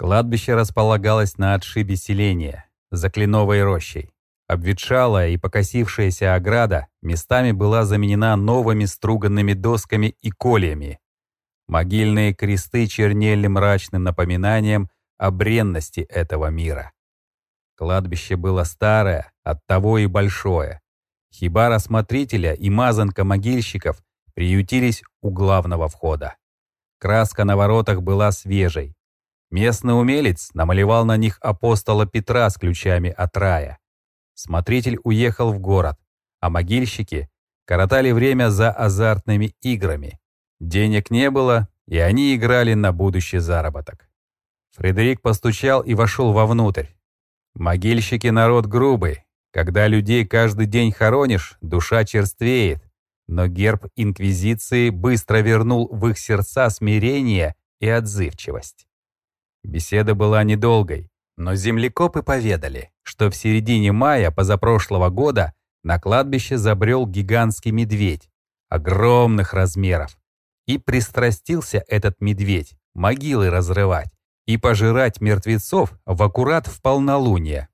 Кладбище располагалось на отшибе селения, за кленовой рощей. Обветшалая и покосившаяся ограда местами была заменена новыми струганными досками и кольями. Могильные кресты чернели мрачным напоминанием о бренности этого мира. Кладбище было старое, оттого и большое. Хибара смотрителя и мазанка могильщиков приютились у главного входа. Краска на воротах была свежей. Местный умелец намалевал на них апостола Петра с ключами от рая. Смотритель уехал в город, а могильщики коротали время за азартными играми. Денег не было, и они играли на будущий заработок. Фредерик постучал и вошел вовнутрь. Могильщики народ грубый. Когда людей каждый день хоронишь, душа черствеет. Но герб Инквизиции быстро вернул в их сердца смирение и отзывчивость. Беседа была недолгой. Но землекопы поведали, что в середине мая позапрошлого года на кладбище забрел гигантский медведь огромных размеров. И пристрастился этот медведь могилы разрывать и пожирать мертвецов в аккурат в полнолуние.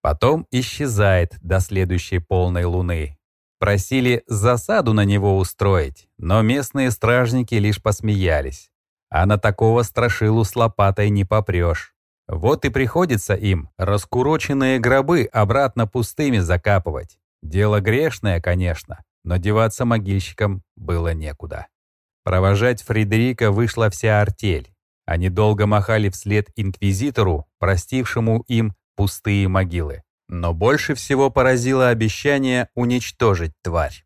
Потом исчезает до следующей полной луны. Просили засаду на него устроить, но местные стражники лишь посмеялись. А на такого страшилу с лопатой не попрешь. Вот и приходится им раскуроченные гробы обратно пустыми закапывать. Дело грешное, конечно, но деваться могильщикам было некуда. Провожать Фредерика вышла вся артель. Они долго махали вслед инквизитору, простившему им пустые могилы. Но больше всего поразило обещание уничтожить тварь.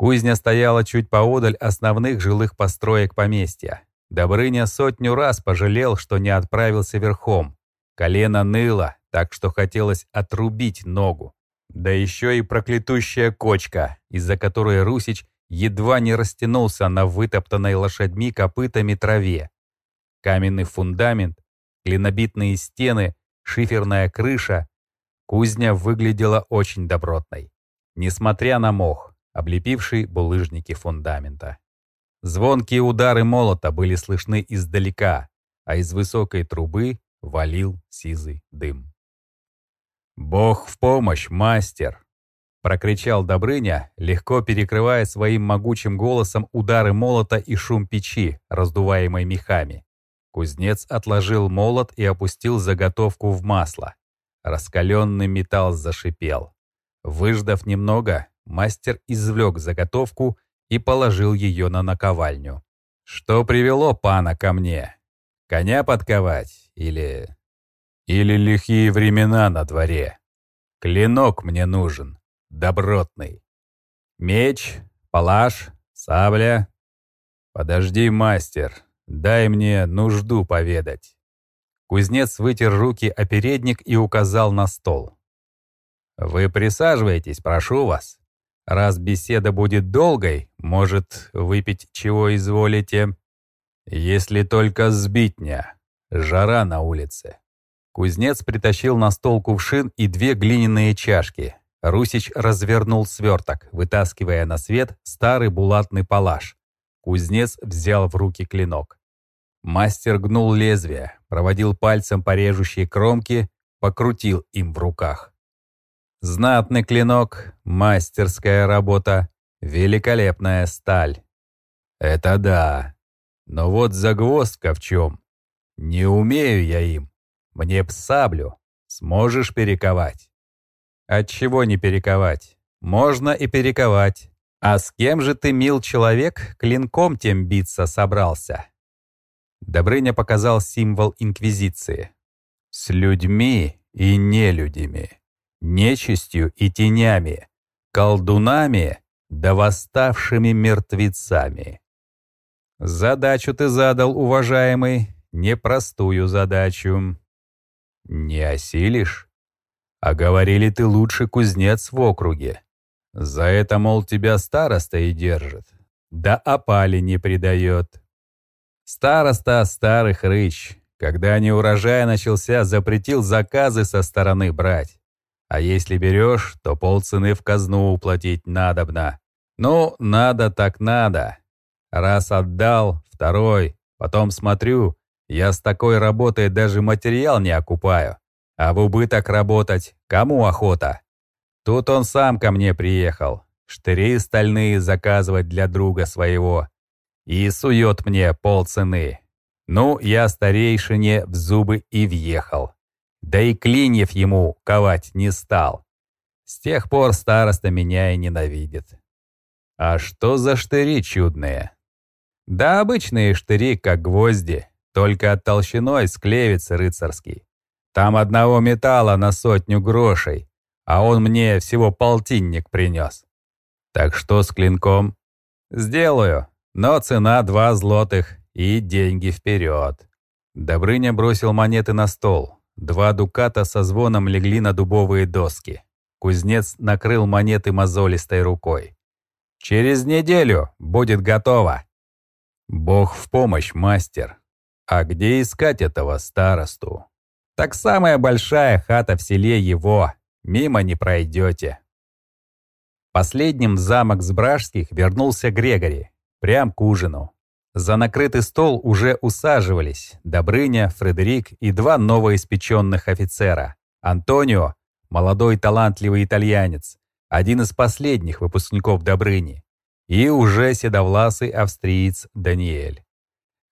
Кузня стояла чуть поодаль основных жилых построек поместья. Добрыня сотню раз пожалел, что не отправился верхом. Колено ныло, так что хотелось отрубить ногу. Да еще и проклятущая кочка, из-за которой Русич едва не растянулся на вытоптанной лошадьми копытами траве. Каменный фундамент, клинобитные стены, шиферная крыша. Кузня выглядела очень добротной, несмотря на мох, облепивший булыжники фундамента. Звонкие удары молота были слышны издалека, а из высокой трубы валил сизый дым. «Бог в помощь, мастер!» — прокричал Добрыня, легко перекрывая своим могучим голосом удары молота и шум печи, раздуваемой мехами. Кузнец отложил молот и опустил заготовку в масло. Раскаленный металл зашипел. Выждав немного, мастер извлек заготовку и положил ее на наковальню. «Что привело пана ко мне? Коня подковать или... или лихие времена на дворе? Клинок мне нужен, добротный. Меч, палаш, сабля. Подожди, мастер, дай мне нужду поведать». Кузнец вытер руки о передник и указал на стол. «Вы присаживайтесь, прошу вас». Раз беседа будет долгой, может, выпить чего изволите? Если только сбитня. Жара на улице. Кузнец притащил на стол кувшин и две глиняные чашки. Русич развернул сверток, вытаскивая на свет старый булатный палаш. Кузнец взял в руки клинок. Мастер гнул лезвие, проводил пальцем по режущей кромке, покрутил им в руках. Знатный клинок, мастерская работа, великолепная сталь. Это да. Но вот загвоздка в чем. Не умею я им. Мне б саблю. Сможешь перековать? Отчего не перековать? Можно и перековать. А с кем же ты, мил человек, клинком тем биться собрался? Добрыня показал символ Инквизиции. С людьми и нелюдями нечистью и тенями, колдунами да восставшими мертвецами. Задачу ты задал, уважаемый, непростую задачу. Не осилишь? А говорили ты лучше кузнец в округе. За это, мол, тебя староста и держит. Да опали не предает. Староста старых рыч, когда неурожай начался, запретил заказы со стороны брать. А если берешь, то полцены в казну уплатить надобно. Ну, надо так надо. Раз отдал, второй, потом смотрю, Я с такой работой даже материал не окупаю. А в убыток работать кому охота? Тут он сам ко мне приехал. Штыри стальные заказывать для друга своего. И сует мне полцены. Ну, я старейшине в зубы и въехал. Да и клиньев ему ковать не стал. С тех пор староста меня и ненавидит. А что за штыри чудные? Да обычные штыри, как гвозди, только от толщиной склевец рыцарский. Там одного металла на сотню грошей, а он мне всего полтинник принес. Так что с клинком? Сделаю, но цена два злотых и деньги вперед. Добрыня бросил монеты на стол. Два дуката со звоном легли на дубовые доски. Кузнец накрыл монеты мозолистой рукой. «Через неделю будет готово!» «Бог в помощь, мастер! А где искать этого старосту?» «Так самая большая хата в селе его, мимо не пройдете!» Последним в замок Сбражских вернулся Грегори, прям к ужину. За накрытый стол уже усаживались Добрыня, Фредерик и два новоиспеченных офицера. Антонио, молодой талантливый итальянец, один из последних выпускников Добрыни, и уже седовласый австриец Даниэль.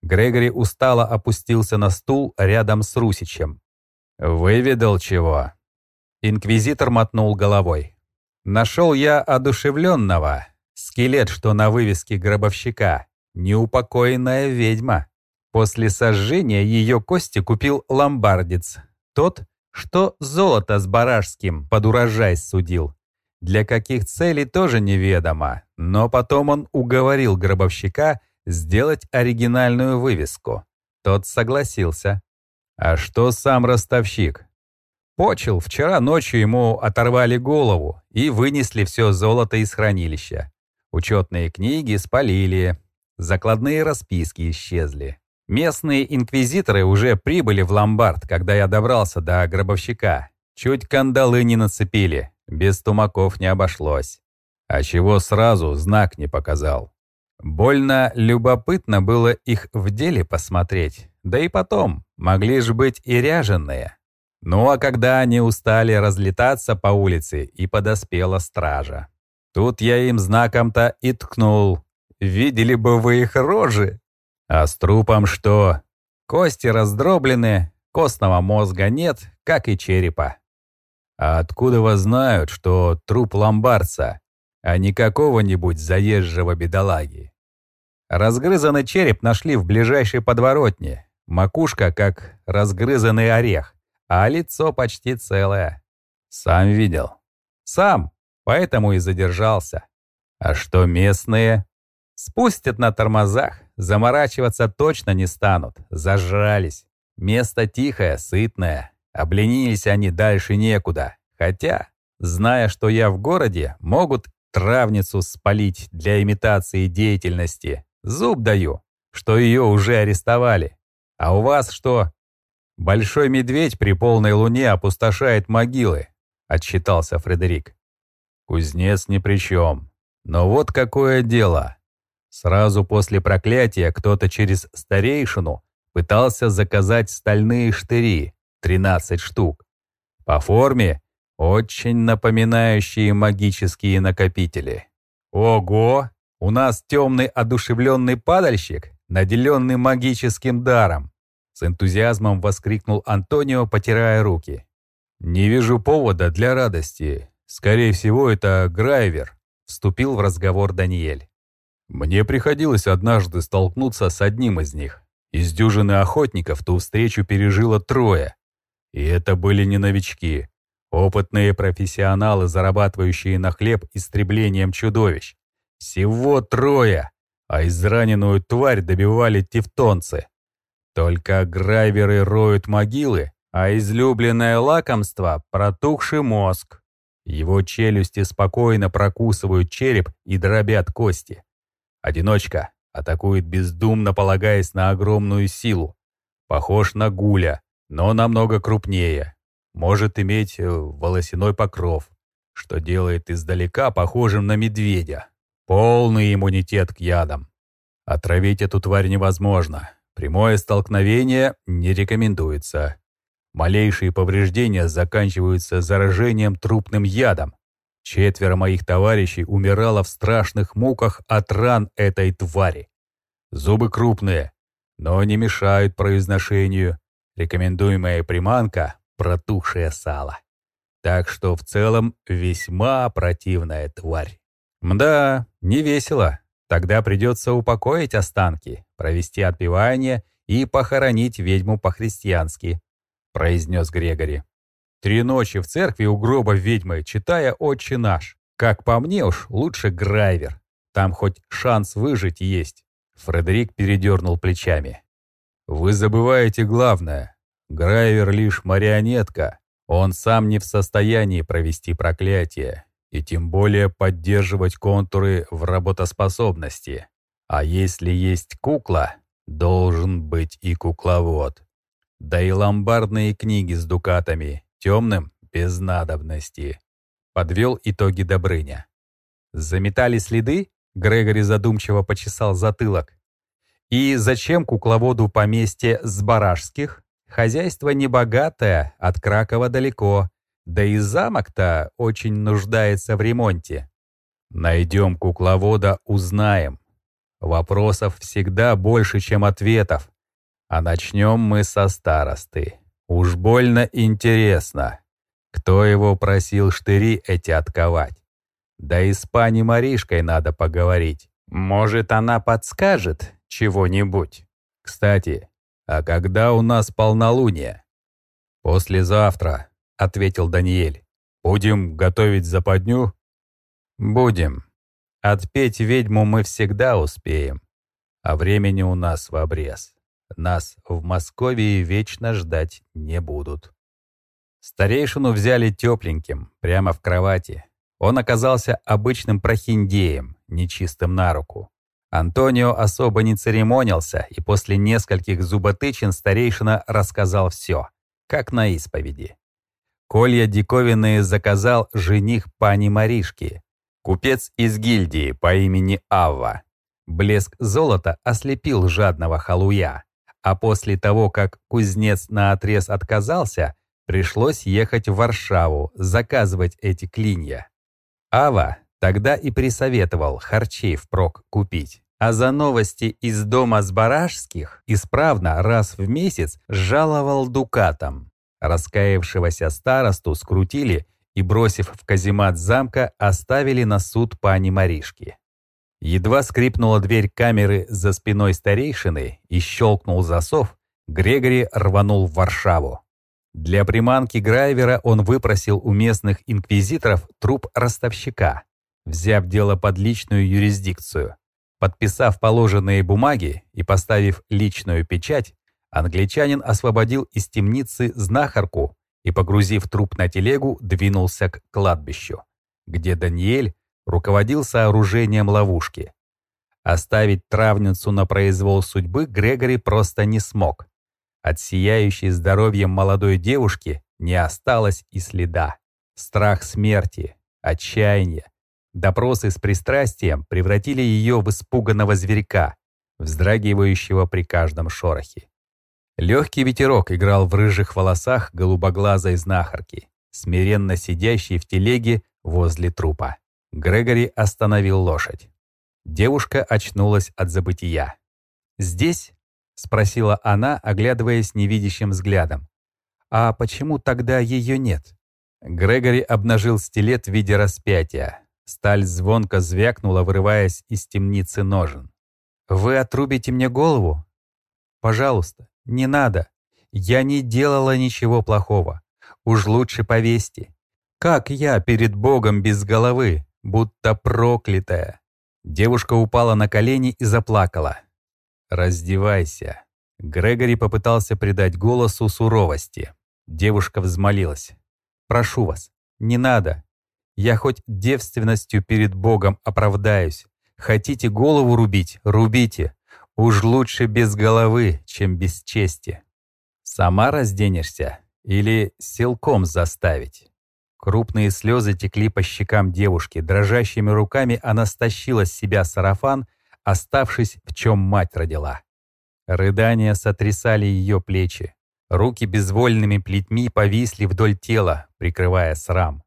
Грегори устало опустился на стул рядом с Русичем. «Выведал чего?» Инквизитор мотнул головой. «Нашел я одушевленного. Скелет, что на вывеске гробовщика неупокоенная ведьма. После сожжения ее кости купил ломбардец, тот, что золото с барашским под урожай судил. Для каких целей тоже неведомо, но потом он уговорил гробовщика сделать оригинальную вывеску. Тот согласился. А что сам ростовщик? Почел, вчера ночью ему оторвали голову и вынесли все золото из хранилища. Учетные книги спалили, Закладные расписки исчезли. Местные инквизиторы уже прибыли в ломбард, когда я добрался до гробовщика. Чуть кандалы не нацепили, без тумаков не обошлось. А чего сразу знак не показал. Больно любопытно было их в деле посмотреть. Да и потом, могли же быть и ряженые. Ну а когда они устали разлетаться по улице, и подоспела стража. Тут я им знаком-то и ткнул, видели бы вы их рожи. А с трупом что? Кости раздроблены, костного мозга нет, как и черепа. А откуда вас знают, что труп ломбарца, а не какого-нибудь заезжего бедолаги? Разгрызанный череп нашли в ближайшей подворотне. Макушка как разгрызанный орех, а лицо почти целое. Сам видел. Сам, поэтому и задержался. А что местные? Спустят на тормозах, заморачиваться точно не станут, зажрались. Место тихое, сытное. Обленились они дальше некуда. Хотя, зная, что я в городе, могут травницу спалить для имитации деятельности. Зуб даю, что ее уже арестовали. А у вас что? Большой медведь при полной луне опустошает могилы, отчитался Фредерик. Кузнец ни при чем. Но вот какое дело. Сразу после проклятия кто-то через старейшину пытался заказать стальные штыри, 13 штук. По форме очень напоминающие магические накопители. Ого! У нас темный одушевленный падальщик, наделенный магическим даром. С энтузиазмом воскликнул Антонио, потирая руки. «Не вижу повода для радости. Скорее всего, это Грайвер», — вступил в разговор Даниэль. Мне приходилось однажды столкнуться с одним из них. Из дюжины охотников ту встречу пережило трое. И это были не новички. Опытные профессионалы, зарабатывающие на хлеб истреблением чудовищ. Всего трое, а израненную тварь добивали тевтонцы. Только грайверы роют могилы, а излюбленное лакомство — протухший мозг. Его челюсти спокойно прокусывают череп и дробят кости. Одиночка атакует бездумно, полагаясь на огромную силу. Похож на гуля, но намного крупнее. Может иметь э, волосяной покров, что делает издалека похожим на медведя. Полный иммунитет к ядам. Отравить эту тварь невозможно. Прямое столкновение не рекомендуется. Малейшие повреждения заканчиваются заражением трупным ядом. Четверо моих товарищей умирало в страшных муках от ран этой твари. Зубы крупные, но не мешают произношению. Рекомендуемая приманка — протухшее сало. Так что в целом весьма противная тварь. Мда, не весело. Тогда придется упокоить останки, провести отпевание и похоронить ведьму по-христиански, произнес Грегори. Три ночи в церкви у гроба ведьмы, читая «Отче наш». Как по мне уж, лучше Грайвер. Там хоть шанс выжить есть. Фредерик передернул плечами. «Вы забываете главное. Грайвер лишь марионетка. Он сам не в состоянии провести проклятие и тем более поддерживать контуры в работоспособности. А если есть кукла, должен быть и кукловод. Да и ломбардные книги с дукатами, темным без надобности. Подвел итоги Добрыня. Заметали следы? Грегори задумчиво почесал затылок. И зачем кукловоду поместье с барашских? Хозяйство небогатое, от Кракова далеко, да и замок-то очень нуждается в ремонте. Найдем кукловода, узнаем. Вопросов всегда больше, чем ответов. А начнем мы со старосты. Уж больно интересно, кто его просил штыри эти отковать. Да и с пани Маришкой надо поговорить. Может, она подскажет чего-нибудь. Кстати, а когда у нас полнолуние? Послезавтра, — ответил Даниэль. «Будем готовить западню?» «Будем. Отпеть ведьму мы всегда успеем. А времени у нас в обрез. Нас в Москве вечно ждать не будут». Старейшину взяли тепленьким, прямо в кровати. Он оказался обычным прохиндеем, нечистым на руку. Антонио особо не церемонился, и после нескольких зуботычин старейшина рассказал все, как на исповеди. Колья диковинные заказал жених пани Маришки, купец из гильдии по имени Авва. Блеск золота ослепил жадного халуя, а после того, как кузнец наотрез отказался, пришлось ехать в Варшаву заказывать эти клинья. Ава тогда и присоветовал харчей впрок купить. А за новости из дома с Барашских исправно раз в месяц жаловал дукатом. Раскаявшегося старосту скрутили и, бросив в каземат замка, оставили на суд пани Маришки. Едва скрипнула дверь камеры за спиной старейшины и щелкнул засов, Грегори рванул в Варшаву. Для приманки Грайвера он выпросил у местных инквизиторов труп ростовщика, взяв дело под личную юрисдикцию. Подписав положенные бумаги и поставив личную печать, Англичанин освободил из темницы знахарку и, погрузив труп на телегу, двинулся к кладбищу, где Даниэль руководил сооружением ловушки. Оставить травницу на произвол судьбы Грегори просто не смог. От сияющей здоровьем молодой девушки не осталось и следа. Страх смерти, отчаяние, допросы с пристрастием превратили ее в испуганного зверька, вздрагивающего при каждом шорохе. Легкий ветерок играл в рыжих волосах голубоглазой знахарки, смиренно сидящей в телеге возле трупа. Грегори остановил лошадь. Девушка очнулась от забытия. «Здесь?» — спросила она, оглядываясь невидящим взглядом. «А почему тогда ее нет?» Грегори обнажил стилет в виде распятия. Сталь звонко звякнула, вырываясь из темницы ножен. «Вы отрубите мне голову? Пожалуйста, не надо. Я не делала ничего плохого. Уж лучше повесьте. Как я перед Богом без головы, будто проклятая. Девушка упала на колени и заплакала. «Раздевайся». Грегори попытался придать голосу суровости. Девушка взмолилась. «Прошу вас, не надо. Я хоть девственностью перед Богом оправдаюсь. Хотите голову рубить — рубите. Уж лучше без головы, чем без чести. Сама разденешься или силком заставить? Крупные слезы текли по щекам девушки. Дрожащими руками она стащила с себя сарафан, оставшись в чем мать родила. Рыдания сотрясали ее плечи. Руки безвольными плетьми повисли вдоль тела, прикрывая срам.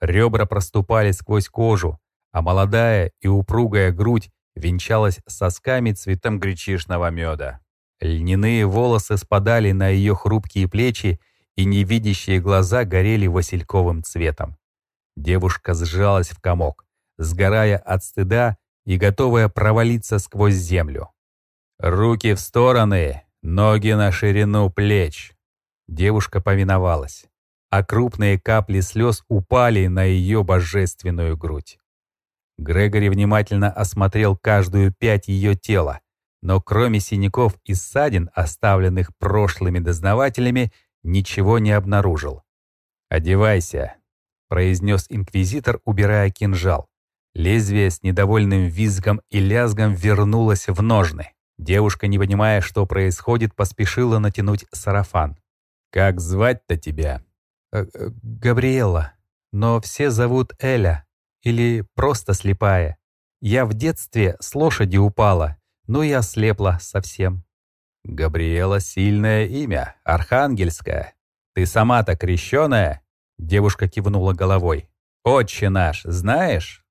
Ребра проступали сквозь кожу, а молодая и упругая грудь венчалась сосками цветом гречишного меда. Льняные волосы спадали на ее хрупкие плечи, и невидящие глаза горели васильковым цветом. Девушка сжалась в комок, сгорая от стыда и готовая провалиться сквозь землю. «Руки в стороны, ноги на ширину плеч!» Девушка повиновалась, а крупные капли слез упали на ее божественную грудь. Грегори внимательно осмотрел каждую пять ее тела, но кроме синяков и ссадин, оставленных прошлыми дознавателями, ничего не обнаружил. «Одевайся», — произнес инквизитор, убирая кинжал. Лезвие с недовольным визгом и лязгом вернулось в ножны. Девушка, не понимая, что происходит, поспешила натянуть сарафан. «Как звать-то тебя?» «Э -э «Габриэла, но все зовут Эля или просто слепая. Я в детстве с лошади упала, ну и ослепла совсем». «Габриэла — сильное имя, архангельское. Ты сама-то крещеная?» Девушка кивнула головой. «Отче наш, знаешь?»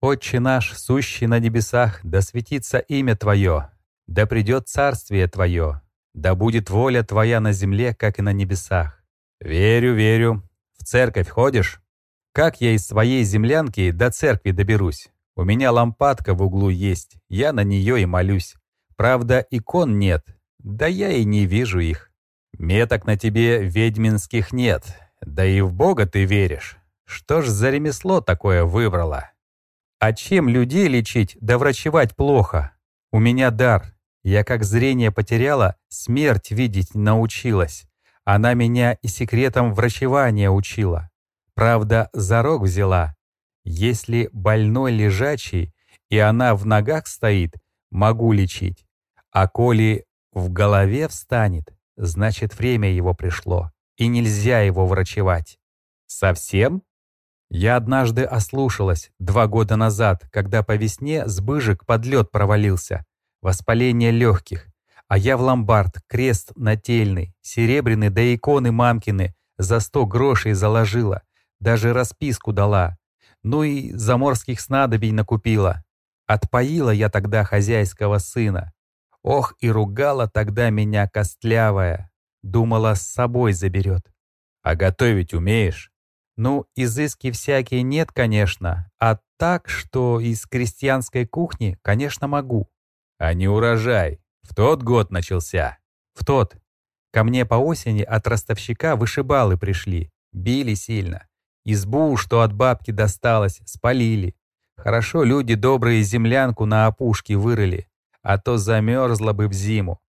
«Отче наш, сущий на небесах, да светится имя Твое, да придет царствие Твое, да будет воля Твоя на земле, как и на небесах». «Верю, верю. В церковь ходишь?» «Как я из своей землянки до церкви доберусь? У меня лампадка в углу есть, я на нее и молюсь. Правда, икон нет, да я и не вижу их. Меток на тебе ведьминских нет, да и в Бога ты веришь. Что ж за ремесло такое выбрала? А чем людей лечить да врачевать плохо? У меня дар. Я как зрение потеряла, смерть видеть научилась. Она меня и секретом врачевания учила. Правда, за рог взяла. Если больной лежачий, и она в ногах стоит, могу лечить. А коли в голове встанет, значит время его пришло и нельзя его врачевать. Совсем? Я однажды ослушалась, два года назад, когда по весне сбыжик под лед провалился. Воспаление легких. А я в ломбард, крест нательный, серебряный да иконы мамкины за сто грошей заложила. Даже расписку дала. Ну и заморских снадобий накупила. Отпоила я тогда хозяйского сына. Ох, и ругала тогда меня костлявая. Думала, с собой заберет. А готовить умеешь? Ну, изыски всякие нет, конечно, а так, что из крестьянской кухни, конечно, могу. А не урожай. В тот год начался. В тот. Ко мне по осени от ростовщика вышибалы пришли. Били сильно. Избу, что от бабки досталось, спалили. Хорошо люди добрые землянку на опушке вырыли, а то замерзла бы в зиму.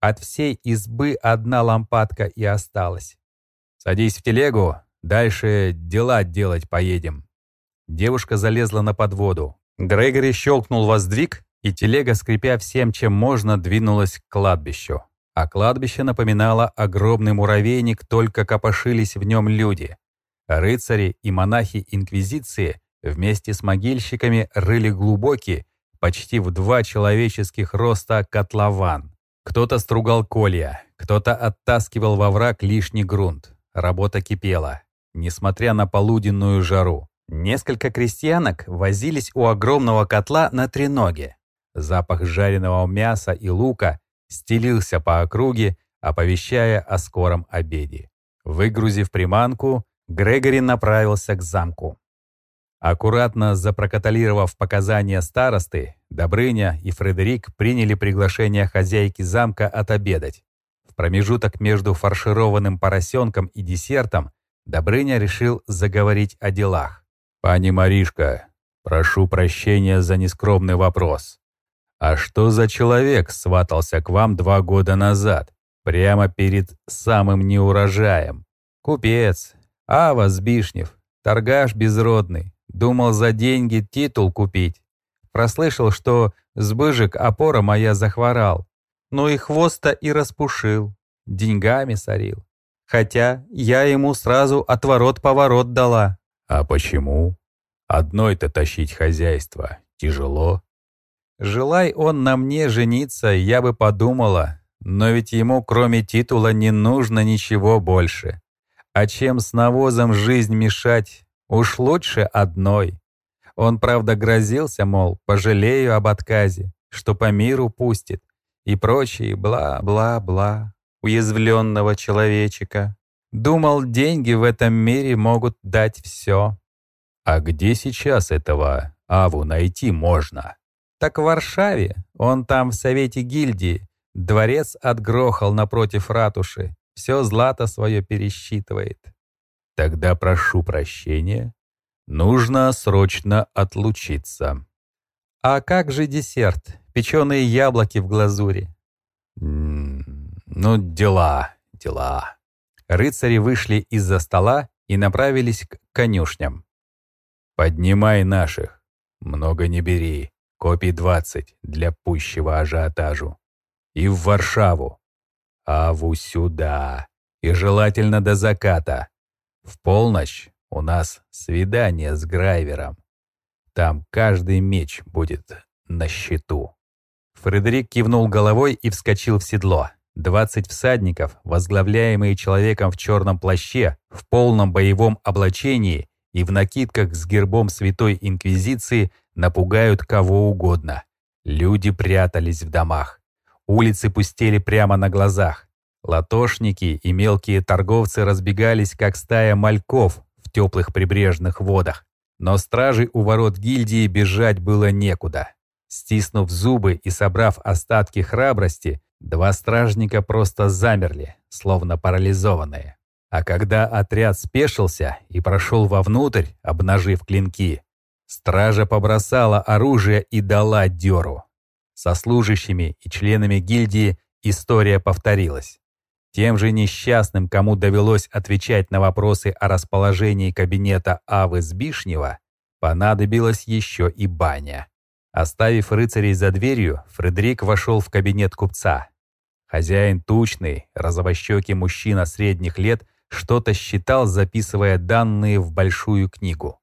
От всей избы одна лампадка и осталась. «Садись в телегу, дальше дела делать поедем». Девушка залезла на подводу. Грегори щелкнул воздвиг, и телега, скрипя всем, чем можно, двинулась к кладбищу. А кладбище напоминало огромный муравейник, только копошились в нем люди. Рыцари и монахи Инквизиции вместе с могильщиками рыли глубокий, почти в два человеческих роста котлован. Кто-то стругал колья, кто-то оттаскивал во враг лишний грунт. Работа кипела, несмотря на полуденную жару. Несколько крестьянок возились у огромного котла на треноге. Запах жареного мяса и лука стелился по округе, оповещая о скором обеде. Выгрузив приманку, Грегори направился к замку. Аккуратно запрокаталировав показания старосты, Добрыня и Фредерик приняли приглашение хозяйки замка отобедать. В промежуток между фаршированным поросенком и десертом Добрыня решил заговорить о делах. «Пани Маришка, прошу прощения за нескромный вопрос. А что за человек сватался к вам два года назад, прямо перед самым неурожаем? Купец, Ава Збишнев, торгаш безродный, думал за деньги титул купить. Прослышал, что сбыжик опора моя захворал. Ну и хвоста и распушил. Деньгами сорил. Хотя я ему сразу отворот-поворот дала. А почему? Одной-то тащить хозяйство тяжело. Желай он на мне жениться, я бы подумала. Но ведь ему, кроме титула, не нужно ничего больше. А чем с навозом жизнь мешать, уж лучше одной. Он, правда, грозился, мол, пожалею об отказе, что по миру пустит, и прочие бла-бла-бла уязвленного человечика. Думал, деньги в этом мире могут дать все. А где сейчас этого Аву найти можно? Так в Варшаве, он там в совете гильдии, дворец отгрохал напротив ратуши, все злато свое пересчитывает. Тогда прошу прощения. Нужно срочно отлучиться. А как же десерт? Печеные яблоки в глазури. М -м, ну, дела, дела. Рыцари вышли из-за стола и направились к конюшням. «Поднимай наших. Много не бери. Копий двадцать для пущего ажиотажу. И в Варшаву. Аву сюда. И желательно до заката. В полночь у нас свидание с Грайвером. Там каждый меч будет на счету. Фредерик кивнул головой и вскочил в седло. Двадцать всадников, возглавляемые человеком в черном плаще, в полном боевом облачении и в накидках с гербом Святой Инквизиции, напугают кого угодно. Люди прятались в домах. Улицы пустели прямо на глазах. Латошники и мелкие торговцы разбегались, как стая мальков в теплых прибрежных водах. Но стражи у ворот гильдии бежать было некуда. Стиснув зубы и собрав остатки храбрости, два стражника просто замерли, словно парализованные. А когда отряд спешился и прошел вовнутрь, обнажив клинки, стража побросала оружие и дала дёру. Со служащими и членами гильдии история повторилась. Тем же несчастным, кому довелось отвечать на вопросы о расположении кабинета Авы Збишнева, понадобилась еще и баня. Оставив рыцарей за дверью, Фредерик вошел в кабинет купца. Хозяин тучный, розовощекий мужчина средних лет что-то считал, записывая данные в большую книгу.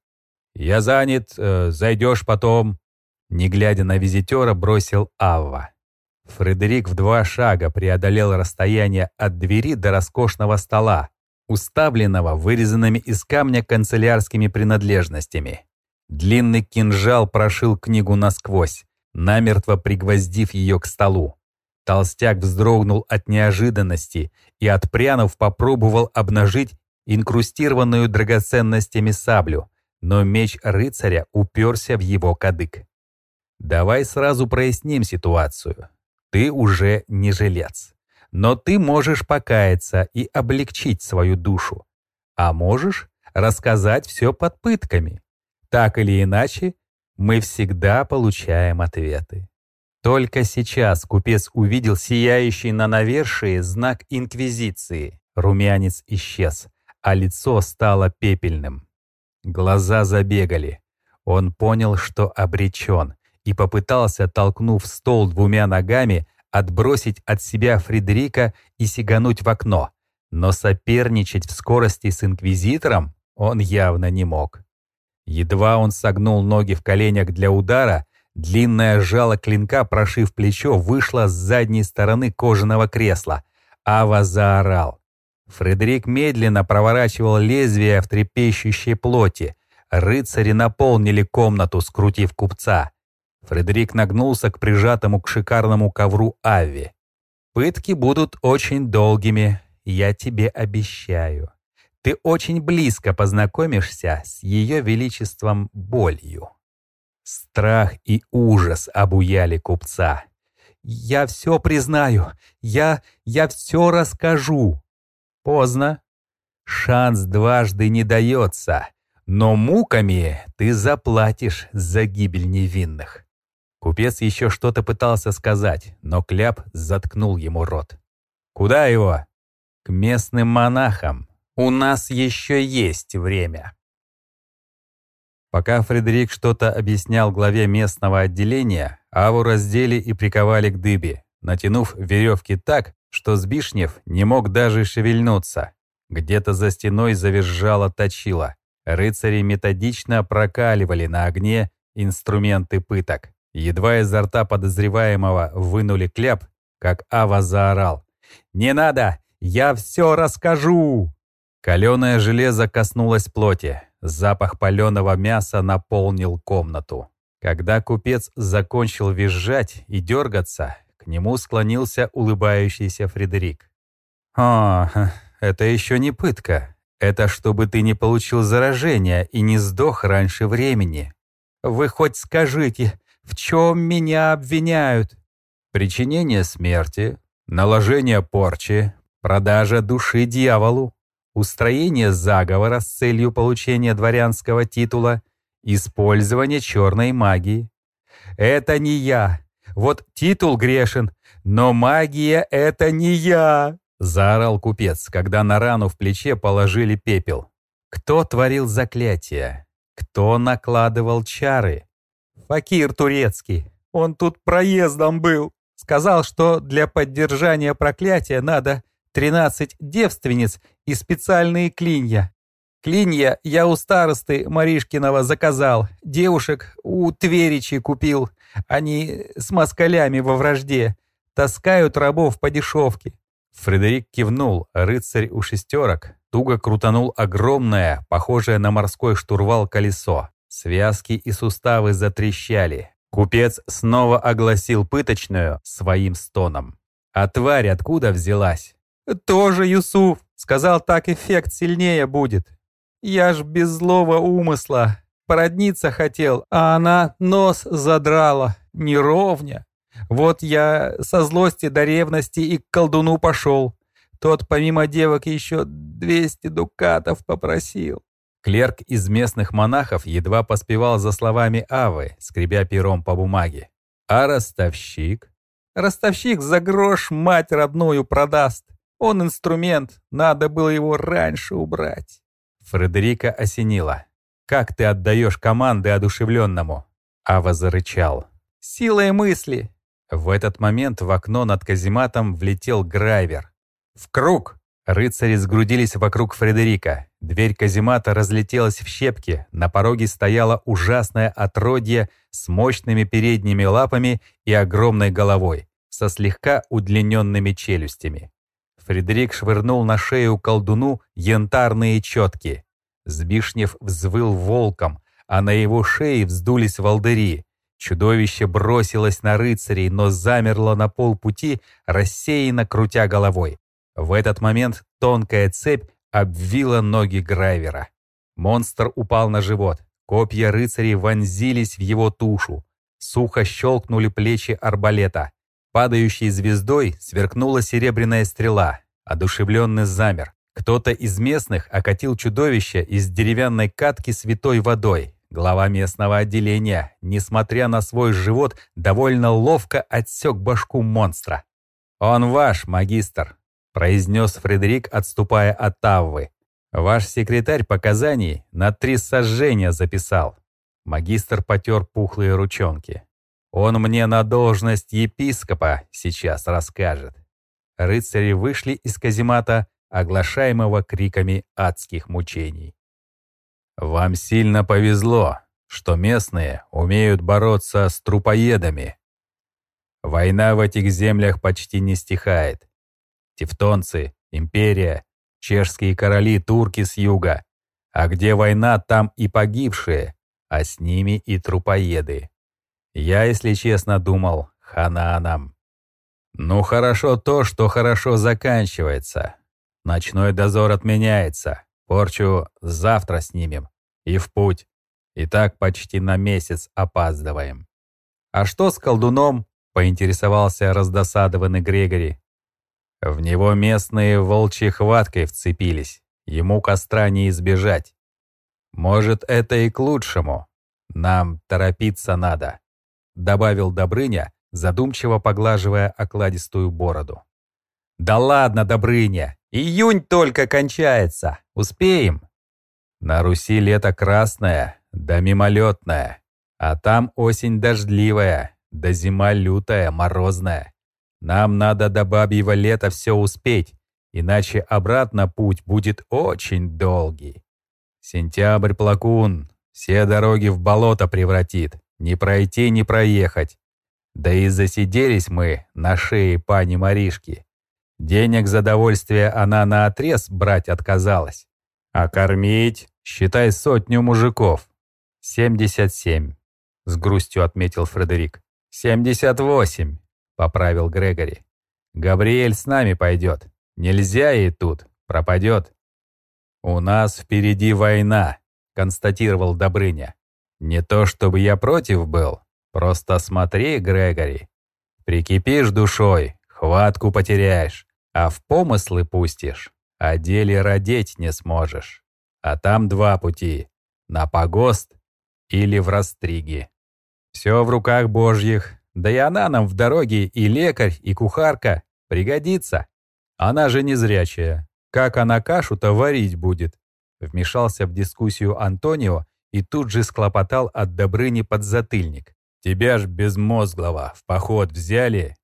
«Я занят, э, зайдешь потом», не глядя на визитера, бросил Авва. Фредерик в два шага преодолел расстояние от двери до роскошного стола, уставленного вырезанными из камня канцелярскими принадлежностями. Длинный кинжал прошил книгу насквозь, намертво пригвоздив ее к столу. Толстяк вздрогнул от неожиданности и, отпрянув, попробовал обнажить инкрустированную драгоценностями саблю, но меч рыцаря уперся в его кадык. Давай сразу проясним ситуацию. Ты уже не жилец. Но ты можешь покаяться и облегчить свою душу. А можешь рассказать все под пытками. Так или иначе, мы всегда получаем ответы. Только сейчас купец увидел сияющий на навершие знак Инквизиции. Румянец исчез, а лицо стало пепельным. Глаза забегали. Он понял, что обречен, и попытался, толкнув стол двумя ногами, отбросить от себя Фредерика и сигануть в окно. Но соперничать в скорости с Инквизитором он явно не мог. Едва он согнул ноги в коленях для удара, длинное жало клинка, прошив плечо, вышло с задней стороны кожаного кресла. Ава заорал. Фредерик медленно проворачивал лезвие в трепещущей плоти. Рыцари наполнили комнату, скрутив купца. Фредерик нагнулся к прижатому к шикарному ковру Ави. «Пытки будут очень долгими, я тебе обещаю. Ты очень близко познакомишься с ее величеством болью». Страх и ужас обуяли купца. «Я все признаю, я... я все расскажу». Поздно. Шанс дважды не дается, но муками ты заплатишь за гибель невинных. Купец еще что-то пытался сказать, но Кляп заткнул ему рот. «Куда его?» «К местным монахам. У нас еще есть время». Пока Фредерик что-то объяснял главе местного отделения, Аву раздели и приковали к дыбе, натянув веревки так, что Збишнев не мог даже шевельнуться. Где-то за стеной завизжало точило. Рыцари методично прокаливали на огне инструменты пыток. Едва изо рта подозреваемого вынули кляп, как Ава заорал. «Не надо! Я все расскажу!» Каленое железо коснулось плоти. Запах паленого мяса наполнил комнату. Когда купец закончил визжать и дергаться, к нему склонился улыбающийся Фредерик. «О, это еще не пытка. Это чтобы ты не получил заражения и не сдох раньше времени. Вы хоть скажите, в чем меня обвиняют?» «Причинение смерти, наложение порчи, продажа души дьяволу, устроение заговора с целью получения дворянского титула, использование черной магии. Это не я. Вот титул грешен, но магия — это не я!» Заорал купец, когда на рану в плече положили пепел. Кто творил заклятие? Кто накладывал чары? Факир турецкий. Он тут проездом был. Сказал, что для поддержания проклятия надо 13 девственниц и специальные клинья. Клинья я у старосты Маришкиного заказал. Девушек у Тверичи купил. Они с москалями во вражде. Таскают рабов по дешевке. Фредерик кивнул, рыцарь у шестерок туго крутанул огромное, похожее на морской штурвал колесо. Связки и суставы затрещали. Купец снова огласил пыточную своим стоном. А тварь откуда взялась? «Тоже Юсуф. Сказал, так эффект сильнее будет. Я ж без злого умысла. Породниться хотел, а она нос задрала. Неровня. Вот я со злости до ревности и к колдуну пошел. Тот помимо девок еще 200 дукатов попросил. Клерк из местных монахов едва поспевал за словами Авы, скребя пером по бумаге. А ростовщик? Ростовщик за грош мать родную продаст. Он инструмент, надо было его раньше убрать. Фредерика осенила. «Как ты отдаешь команды одушевленному?» Ава зарычал. «Силой мысли. В этот момент в окно над казематом влетел Грайвер. «В круг!» Рыцари сгрудились вокруг Фредерика. Дверь каземата разлетелась в щепки. На пороге стояло ужасное отродье с мощными передними лапами и огромной головой, со слегка удлиненными челюстями. Фредерик швырнул на шею колдуну янтарные четки. Збишнев взвыл волком, а на его шее вздулись волдыри. Чудовище бросилось на рыцарей, но замерло на полпути, рассеянно крутя головой. В этот момент тонкая цепь обвила ноги Грайвера. Монстр упал на живот. Копья рыцарей вонзились в его тушу. Сухо щелкнули плечи арбалета. Падающей звездой сверкнула серебряная стрела. Одушевленный замер. Кто-то из местных окатил чудовище из деревянной катки святой водой. Глава местного отделения, несмотря на свой живот, довольно ловко отсек башку монстра. «Он ваш, магистр», — произнес Фредерик, отступая от Таввы. «Ваш секретарь показаний на три сожжения записал». Магистр потер пухлые ручонки. «Он мне на должность епископа сейчас расскажет». Рыцари вышли из каземата, оглашаемого криками адских мучений. Вам сильно повезло, что местные умеют бороться с трупоедами. Война в этих землях почти не стихает. Тевтонцы, империя, чешские короли, турки с юга. А где война, там и погибшие, а с ними и трупоеды. Я, если честно, думал, хана нам. Ну хорошо то, что хорошо заканчивается. Ночной дозор отменяется. Порчу завтра снимем. И в путь. И так почти на месяц опаздываем. А что с колдуном? Поинтересовался раздосадованный Грегори. В него местные волчьей хваткой вцепились. Ему костра не избежать. Может, это и к лучшему. Нам торопиться надо. Добавил Добрыня, задумчиво поглаживая окладистую бороду. «Да ладно, Добрыня, июнь только кончается. Успеем?» На Руси лето красное, да мимолетное, а там осень дождливая, да зима лютая, морозная. Нам надо до бабьего лета все успеть, иначе обратно путь будет очень долгий. Сентябрь плакун, все дороги в болото превратит, не пройти, не проехать. Да и засиделись мы на шее пани Маришки. Денег за довольствие она на отрез брать отказалась. А кормить, считай, сотню мужиков. «Семьдесят семь», — с грустью отметил Фредерик. «Семьдесят восемь», — поправил Грегори. «Габриэль с нами пойдет. Нельзя ей тут, пропадет». «У нас впереди война», — констатировал Добрыня. «Не то чтобы я против был, просто смотри, Грегори. Прикипишь душой, хватку потеряешь, а в помыслы пустишь, о деле родить не сможешь. А там два пути — на погост или в растриги. Все в руках божьих, да и она нам в дороге и лекарь, и кухарка пригодится. Она же незрячая. Как она кашу-то варить будет? Вмешался в дискуссию Антонио и тут же склопотал от Добрыни подзатыльник. Тебя ж безмозглого в поход взяли,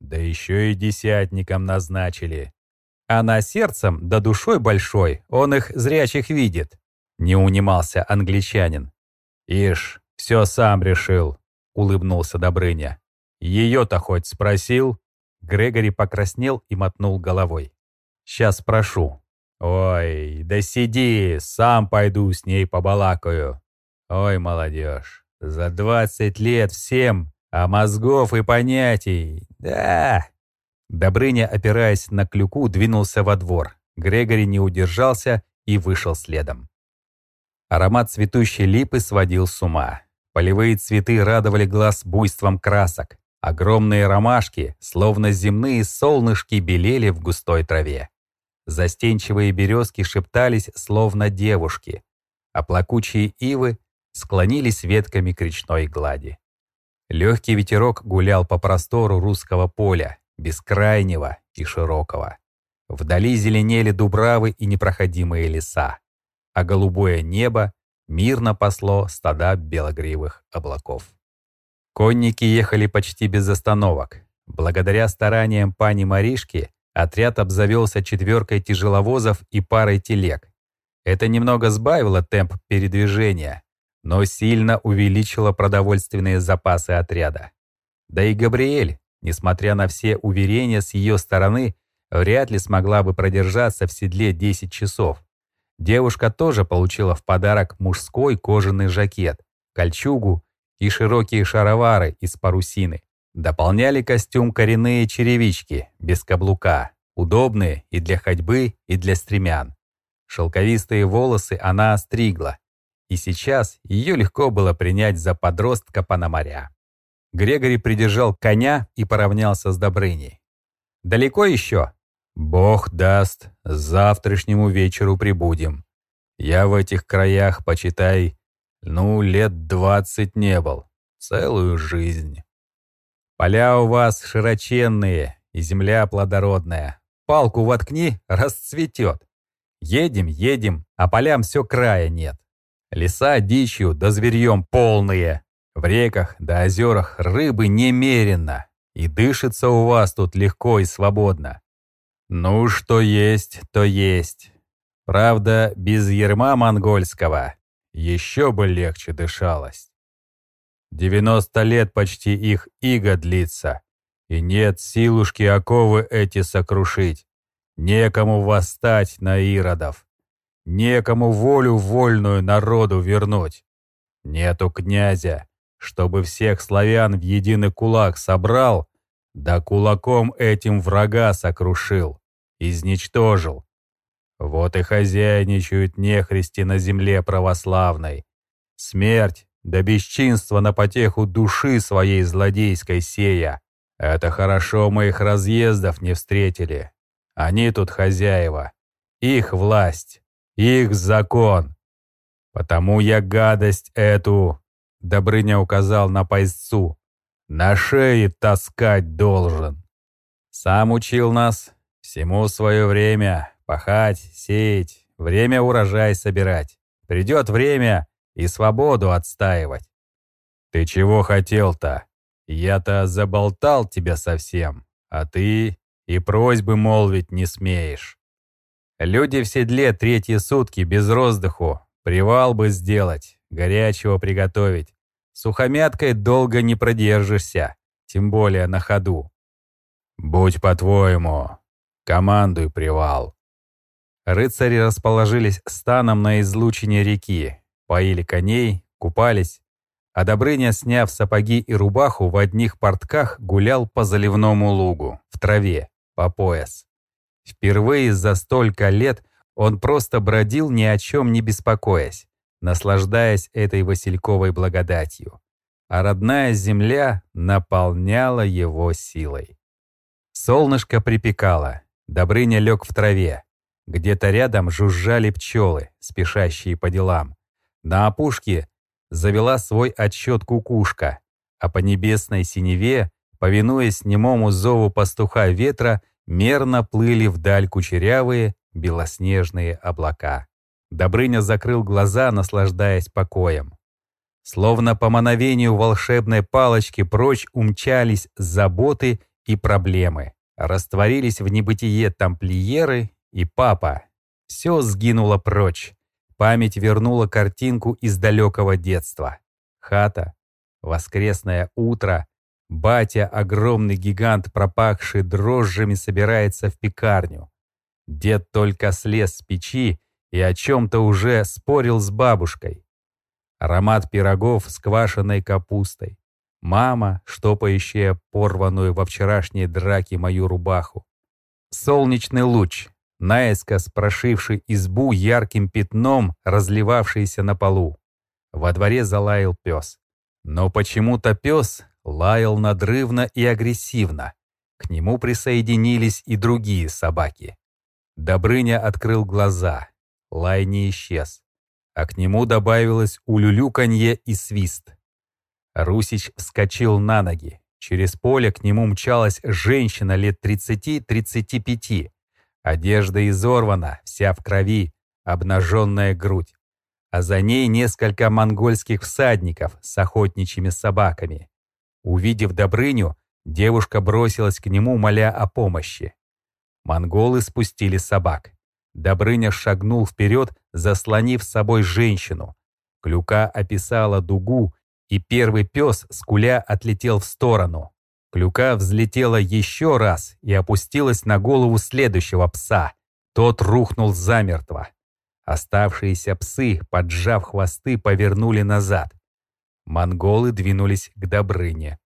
да еще и десятником назначили. А на сердцем да душой большой он их зрячих видит. Не унимался англичанин. «Ишь, все сам решил», — улыбнулся Добрыня. «Ее-то хоть спросил?» Грегори покраснел и мотнул головой. «Сейчас спрошу». «Ой, да сиди, сам пойду с ней побалакаю». «Ой, молодежь, за двадцать лет всем, а мозгов и понятий, да!» Добрыня, опираясь на клюку, двинулся во двор. Грегори не удержался и вышел следом. Аромат цветущей липы сводил с ума. Полевые цветы радовали глаз буйством красок. Огромные ромашки, словно земные солнышки, белели в густой траве. Застенчивые березки шептались, словно девушки, а плакучие ивы склонились ветками к речной глади. Легкий ветерок гулял по простору русского поля, бескрайнего и широкого. Вдали зеленели дубравы и непроходимые леса, а голубое небо мирно пасло стада белогривых облаков. Конники ехали почти без остановок. Благодаря стараниям пани Маришки отряд обзавелся четверкой тяжеловозов и парой телег. Это немного сбавило темп передвижения, но сильно увеличило продовольственные запасы отряда. Да и Габриэль, несмотря на все уверения с ее стороны, вряд ли смогла бы продержаться в седле 10 часов. Девушка тоже получила в подарок мужской кожаный жакет, кольчугу и широкие шаровары из парусины. Дополняли костюм коренные черевички, без каблука, удобные и для ходьбы, и для стремян. Шелковистые волосы она остригла, и сейчас ее легко было принять за подростка Пономаря. Грегори придержал коня и поравнялся с Добрыней. «Далеко еще?» «Бог даст, завтрашнему вечеру прибудем. Я в этих краях, почитай, ну, лет двадцать не был. Целую жизнь. Поля у вас широченные, и земля плодородная. Палку воткни, расцветет. Едем, едем, а полям все края нет. Леса дичью да зверьем полные. В реках да озерах рыбы немерено. И дышится у вас тут легко и свободно. Ну, что есть, то есть. Правда, без ерма монгольского еще бы легче дышалось. Девяносто лет почти их иго длится, и нет силушки оковы эти сокрушить. Некому восстать на иродов. Некому волю вольную народу вернуть. Нету князя, чтобы всех славян в единый кулак собрал да кулаком этим врага сокрушил, изничтожил. Вот и хозяйничают нехристи на земле православной. Смерть да бесчинство на потеху души своей злодейской сея. Это хорошо мы их разъездов не встретили. Они тут хозяева. Их власть, их закон. Потому я гадость эту, Добрыня указал на поездцу, на шее таскать должен. Сам учил нас всему свое время, пахать, сеять, время урожай собирать. Придет время и свободу отстаивать. Ты чего хотел-то? Я-то заболтал тебя совсем, а ты и просьбы молвить не смеешь. Люди в седле третьи сутки без роздыху, привал бы сделать, горячего приготовить. Сухомяткой долго не продержишься. тем более на ходу. «Будь по-твоему, командуй привал». Рыцари расположились станом на излучине реки, поили коней, купались, а Добрыня, сняв сапоги и рубаху, в одних портках гулял по заливному лугу, в траве, по пояс. Впервые за столько лет он просто бродил ни о чем не беспокоясь, наслаждаясь этой васильковой благодатью. А родная земля наполняла его силой. Солнышко припекало, Добрыня лег в траве. Где-то рядом жужжали пчелы, спешащие по делам. На опушке завела свой отсчет кукушка, а по небесной синеве, повинуясь немому зову пастуха ветра, мерно плыли вдаль кучерявые белоснежные облака. Добрыня закрыл глаза, наслаждаясь покоем. Словно по мановению волшебной палочки прочь умчались заботы и проблемы. Растворились в небытие тамплиеры и папа. Все сгинуло прочь. Память вернула картинку из далекого детства. Хата, воскресное утро, батя, огромный гигант, пропахший дрожжами, собирается в пекарню. Дед только слез с печи и о чем-то уже спорил с бабушкой. Аромат пирогов с квашеной капустой. Мама, штопающая порванную во вчерашней драке мою рубаху. Солнечный луч, наискос прошивший избу ярким пятном, разливавшийся на полу. Во дворе залаял пес. Но почему-то пес лаял надрывно и агрессивно. К нему присоединились и другие собаки. Добрыня открыл глаза. Лай не исчез. А к нему добавилось улюлюканье и свист. Русич вскочил на ноги. Через поле к нему мчалась женщина лет 30-35, Одежда изорвана, вся в крови, обнаженная грудь. А за ней несколько монгольских всадников с охотничьими собаками. Увидев Добрыню, девушка бросилась к нему, моля о помощи. Монголы спустили собак. Добрыня шагнул вперед, заслонив с собой женщину. Клюка описала дугу, и первый пес, скуля, отлетел в сторону. Клюка взлетела еще раз и опустилась на голову следующего пса. Тот рухнул замертво. Оставшиеся псы, поджав хвосты, повернули назад. Монголы двинулись к Добрыне.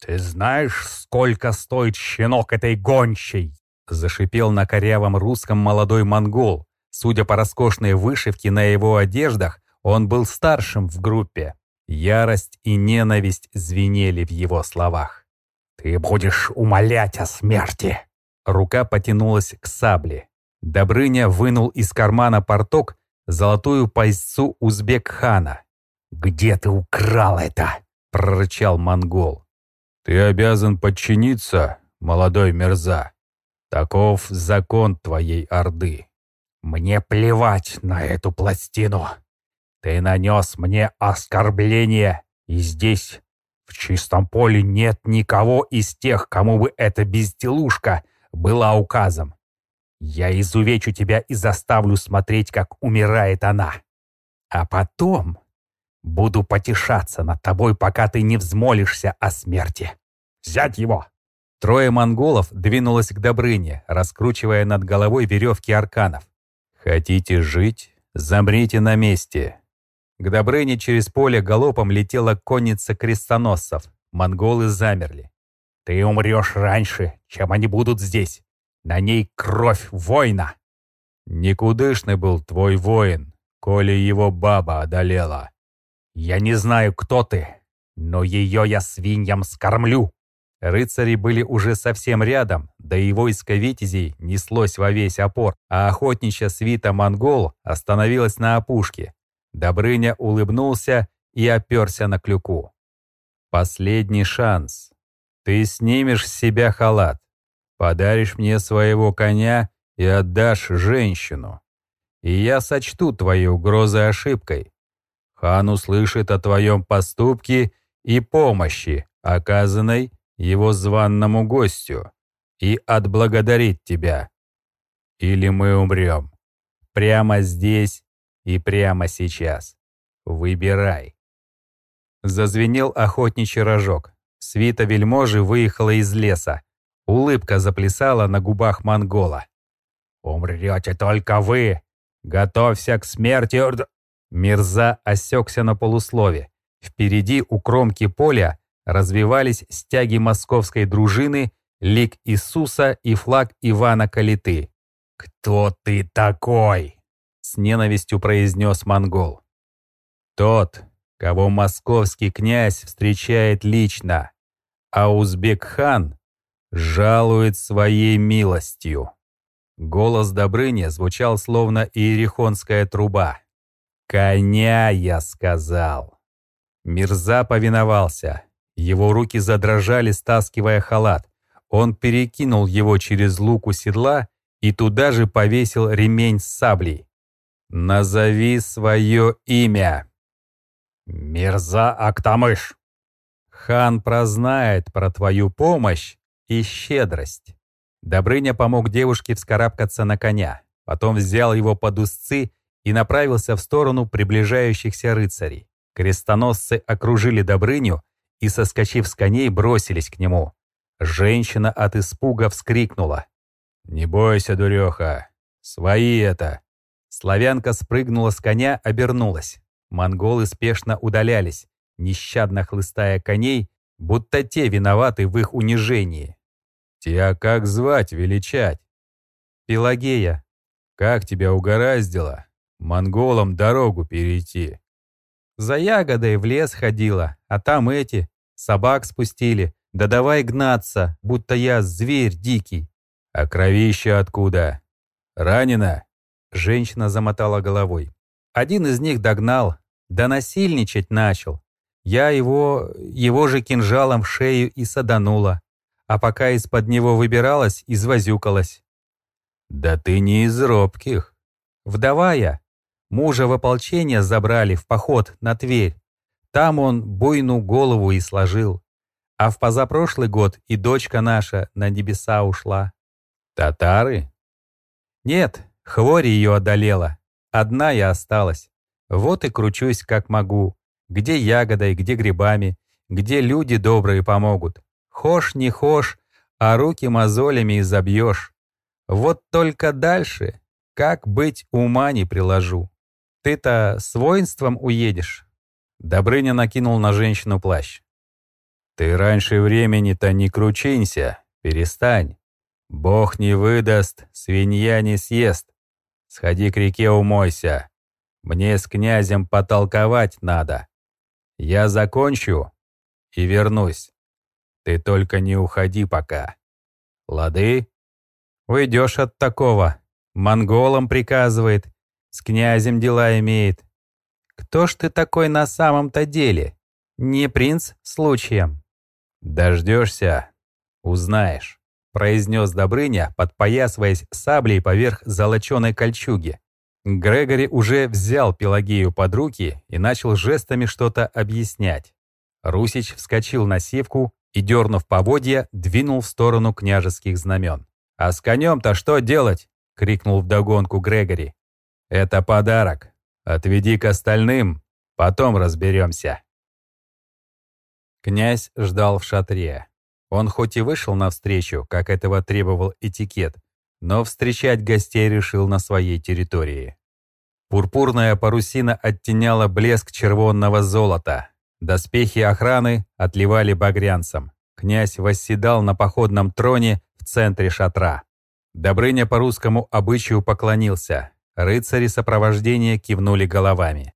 «Ты знаешь, сколько стоит щенок этой гончей?» Зашипел на корявом русском молодой монгол. Судя по роскошной вышивке на его одеждах, он был старшим в группе. Ярость и ненависть звенели в его словах. «Ты будешь умолять о смерти!» Рука потянулась к сабле. Добрыня вынул из кармана порток золотую пайцу узбек-хана. «Где ты украл это?» — прорычал монгол. «Ты обязан подчиниться, молодой мерза. Таков закон твоей орды». «Мне плевать на эту пластину. Ты нанес мне оскорбление, и здесь в чистом поле нет никого из тех, кому бы эта безделушка была указом. Я изувечу тебя и заставлю смотреть, как умирает она. А потом буду потешаться над тобой, пока ты не взмолишься о смерти. Взять его!» Трое монголов двинулось к Добрыне, раскручивая над головой веревки арканов. «Хотите жить? Замрите на месте. К Добрыне через поле галопом летела конница крестоносцев. Монголы замерли. «Ты умрешь раньше, чем они будут здесь. На ней кровь воина!» «Никудышный был твой воин, коли его баба одолела». «Я не знаю, кто ты, но ее я свиньям скормлю!» Рыцари были уже совсем рядом, да и войско витязей неслось во весь опор, а охотничья свита монгол остановилась на опушке, Добрыня улыбнулся и оперся на клюку. «Последний шанс. Ты снимешь с себя халат, подаришь мне своего коня и отдашь женщину. И я сочту твои угрозы ошибкой. Хан услышит о твоем поступке и помощи, оказанной его званному гостю, и отблагодарит тебя. Или мы умрем. Прямо здесь и прямо сейчас. Выбирай. Зазвенел охотничий рожок. Свита вельможи выехала из леса. Улыбка заплясала на губах монгола. «Умрете только вы! Готовься к смерти!» Мирза осекся на полуслове. Впереди у кромки поля развивались стяги московской дружины, лик Иисуса и флаг Ивана Калиты. «Кто ты такой?» — с ненавистью произнес монгол. «Тот, кого московский князь встречает лично, а узбек-хан жалует своей милостью». Голос Добрыни звучал словно иерихонская труба. «Коня, я сказал!» Мирза повиновался. Его руки задрожали, стаскивая халат. Он перекинул его через луку седла и туда же повесил ремень с саблей. «Назови свое имя!» «Мирза Актамыш!» «Хан прознает про твою помощь и щедрость». Добрыня помог девушке вскарабкаться на коня, потом взял его под узцы и направился в сторону приближающихся рыцарей. Крестоносцы окружили Добрыню и, соскочив с коней, бросились к нему. Женщина от испуга вскрикнула. «Не бойся, дуреха, свои это!» Славянка спрыгнула с коня, обернулась. Монголы спешно удалялись, нещадно хлыстая коней, будто те виноваты в их унижении. «Тебя как звать, величать?» «Пелагея». «Как тебя угораздило? Монголам дорогу перейти?» «За ягодой в лес ходила, а там эти, собак спустили. Да давай гнаться, будто я зверь дикий». «А кровище откуда? Ранена?» Женщина замотала головой. Один из них догнал, да насильничать начал. Я его, его же кинжалом в шею и саданула а пока из-под него выбиралась, извозюкалась. «Да ты не из робких». «Вдова я. Мужа в ополчение забрали в поход на Тверь. Там он буйну голову и сложил. А в позапрошлый год и дочка наша на небеса ушла». «Татары?» «Нет, хворь ее одолела. Одна я осталась. Вот и кручусь, как могу. Где ягодой, где грибами, где люди добрые помогут. Хошь не хошь, а руки мозолями изобьешь. Вот только дальше, как быть, ума не приложу. Ты-то с воинством уедешь?» Добрыня накинул на женщину плащ. «Ты раньше времени-то не кручинься, перестань. Бог не выдаст, свинья не съест. Сходи к реке умойся. Мне с князем потолковать надо. Я закончу и вернусь. Ты только не уходи пока. Лады? Уйдешь от такого. Монголам приказывает. С князем дела имеет. Кто ж ты такой на самом-то деле? Не принц случаем? Дождешься, узнаешь, произнес Добрыня, подпоясываясь саблей поверх золоченой кольчуги. Грегори уже взял Пелагею под руки и начал жестами что-то объяснять. Русич вскочил на сивку и, дернув поводья, двинул в сторону княжеских знамен. «А с конем-то что делать?» — крикнул вдогонку Грегори. «Это подарок. Отведи к остальным, потом разберемся». Князь ждал в шатре. Он хоть и вышел навстречу, как этого требовал этикет, но встречать гостей решил на своей территории. Пурпурная парусина оттеняла блеск червонного золота, Доспехи охраны отливали багрянцем. Князь восседал на походном троне в центре шатра. Добрыня по русскому обычаю поклонился. Рыцари сопровождения кивнули головами.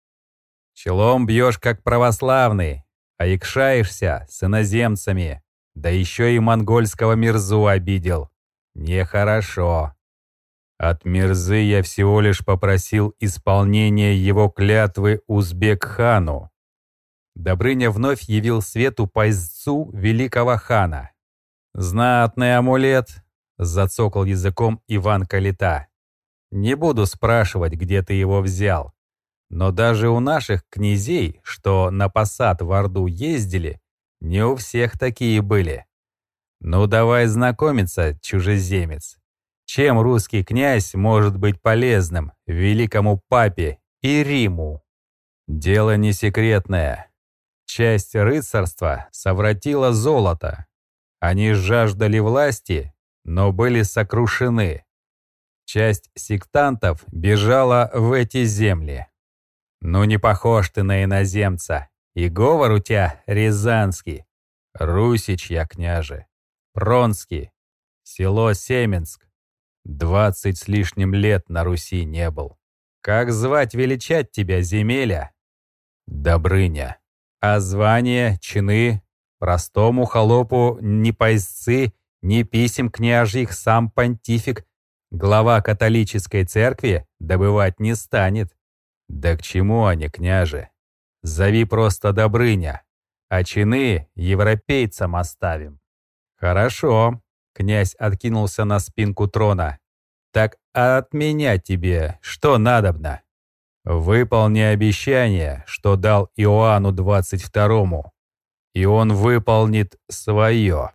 «Челом бьешь, как православный, а икшаешься с иноземцами, да еще и монгольского Мирзу обидел. Нехорошо. От Мирзы я всего лишь попросил исполнения его клятвы узбек-хану, Добрыня вновь явил свету пайзцу великого хана. «Знатный амулет», — зацокал языком Иван Калита. «Не буду спрашивать, где ты его взял. Но даже у наших князей, что на посад в Орду ездили, не у всех такие были. Ну давай знакомиться, чужеземец. Чем русский князь может быть полезным великому папе и Риму? Дело не секретное. Часть рыцарства совратила золото. Они жаждали власти, но были сокрушены. Часть сектантов бежала в эти земли. Ну не похож ты на иноземца. И говор у тебя рязанский. Русич я, княже. Пронский. Село Семенск. Двадцать с лишним лет на Руси не был. Как звать величать тебя, земеля? Добрыня. А звание, чины, простому холопу ни поездцы, ни писем княжьих сам понтифик, глава католической церкви, добывать не станет. Да к чему они, княже? Зови просто Добрыня, а чины европейцам оставим. Хорошо. Князь откинулся на спинку трона. Так от меня тебе что надобно? Выполни обещание, что дал Иоанну 22-му, и он выполнит свое.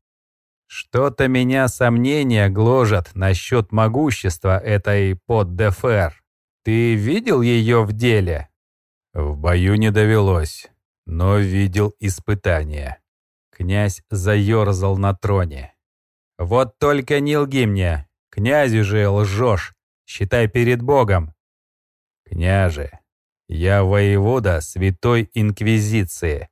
Что-то меня сомнения гложат насчет могущества этой поддефер. Ты видел ее в деле? В бою не довелось, но видел испытание. Князь заерзал на троне. Вот только не лги мне, князю же лжешь, считай перед Богом. «Княже, я воевода Святой Инквизиции.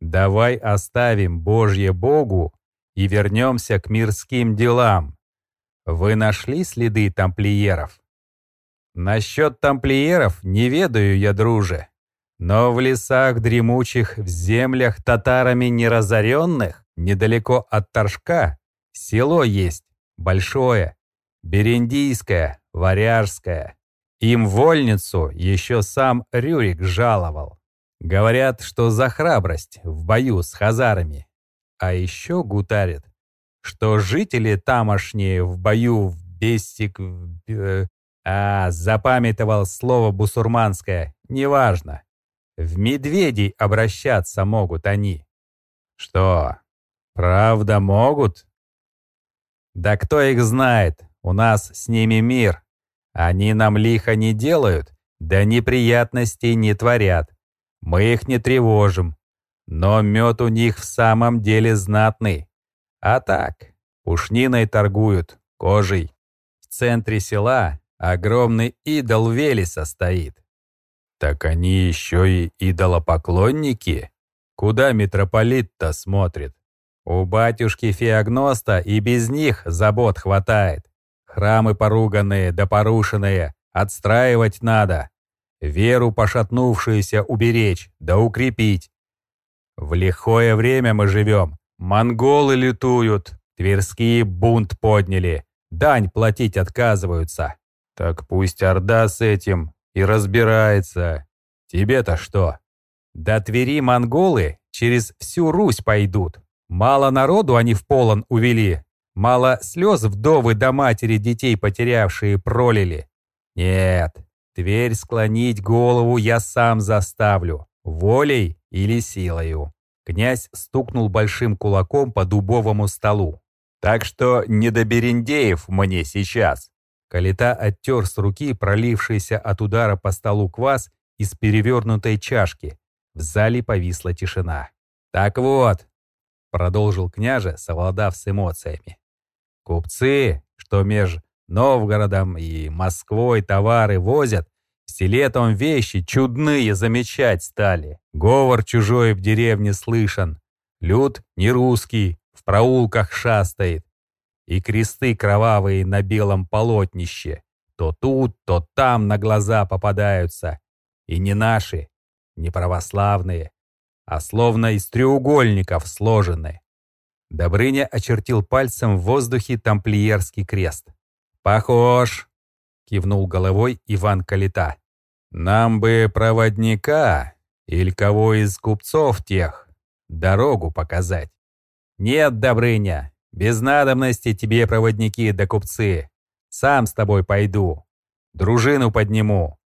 Давай оставим Божье Богу и вернемся к мирским делам. Вы нашли следы тамплиеров?» «Насчет тамплиеров не ведаю я, друже. Но в лесах дремучих, в землях татарами неразоренных, недалеко от Торжка, село есть, большое, Берендийское, Варяжское. Им вольницу еще сам Рюрик жаловал. Говорят, что за храбрость в бою с хазарами. А еще гутарит, что жители тамошние в бою в Бестик... Э, а, запамятовал слово бусурманское, неважно. В медведей обращаться могут они. Что, правда могут? Да кто их знает, у нас с ними мир. Они нам лихо не делают, да неприятностей не творят. Мы их не тревожим. Но мед у них в самом деле знатный. А так, пушниной торгуют, кожей. В центре села огромный идол Велеса стоит. Так они еще и идолопоклонники? Куда митрополит-то смотрит? У батюшки Феогноста и без них забот хватает. Храмы поруганные да порушенные отстраивать надо. Веру пошатнувшуюся уберечь да укрепить. В лихое время мы живем. Монголы лютуют, Тверские бунт подняли, дань платить отказываются. Так пусть Орда с этим и разбирается. Тебе-то что? До Твери монголы через всю Русь пойдут. Мало народу они в полон увели, Мало слез вдовы до матери детей потерявшие пролили. Нет, Тверь склонить голову я сам заставлю, волей или силою. Князь стукнул большим кулаком по дубовому столу. Так что не до берендеев мне сейчас. Калита оттер с руки пролившийся от удара по столу квас из перевернутой чашки. В зале повисла тишина. «Так вот», — продолжил княже, совладав с эмоциями, Купцы, что меж Новгородом и Москвой товары возят, в селе там вещи чудные замечать стали. Говор чужой в деревне слышен. Люд не русский, в проулках шастает. И кресты кровавые на белом полотнище. То тут, то там на глаза попадаются. И не наши, не православные, а словно из треугольников сложены. Добрыня очертил пальцем в воздухе тамплиерский крест. «Похож!» — кивнул головой Иван Калита. «Нам бы проводника или кого из купцов тех дорогу показать». «Нет, Добрыня, без надобности тебе проводники да купцы. Сам с тобой пойду, дружину подниму.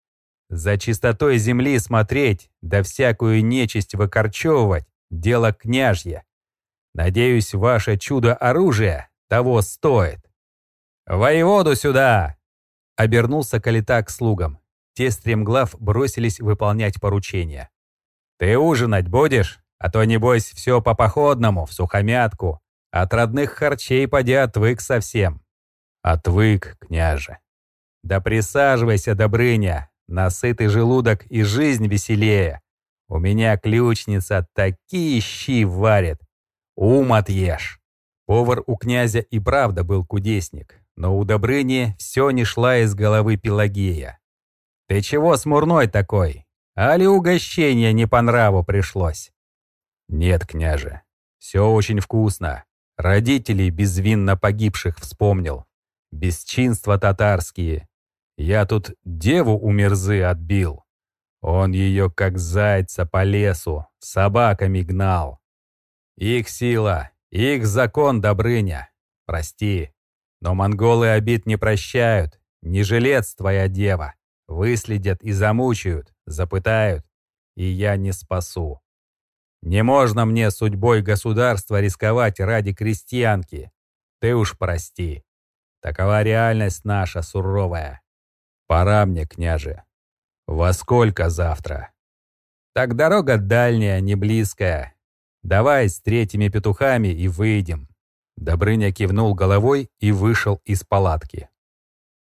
За чистотой земли смотреть, да всякую нечисть выкорчевывать — дело княжье. Надеюсь, ваше чудо-оружие того стоит. «Воеводу сюда!» Обернулся Калита к слугам. Те стремглав бросились выполнять поручения. «Ты ужинать будешь? А то, небось, все по походному, в сухомятку. От родных харчей поди отвык совсем. Отвык, княже. Да присаживайся, Добрыня, насытый желудок и жизнь веселее. У меня ключница такие щи варит. Ум отъешь. Повар у князя и правда был кудесник, но у Добрыни все не шла из головы Пелагея. «Ты чего смурной такой? Али угощение не по нраву пришлось?» «Нет, княже, все очень вкусно. Родителей безвинно погибших вспомнил. Бесчинства татарские. Я тут деву у мерзы отбил. Он ее как зайца по лесу, собаками гнал. Их сила, их закон, Добрыня. Прости, но монголы обид не прощают. Не жилец твоя дева. Выследят и замучают, запытают, и я не спасу. Не можно мне судьбой государства рисковать ради крестьянки. Ты уж прости. Такова реальность наша суровая. Пора мне, княже. Во сколько завтра? Так дорога дальняя, не близкая. Давай с третьими петухами и выйдем. Добрыня кивнул головой и вышел из палатки.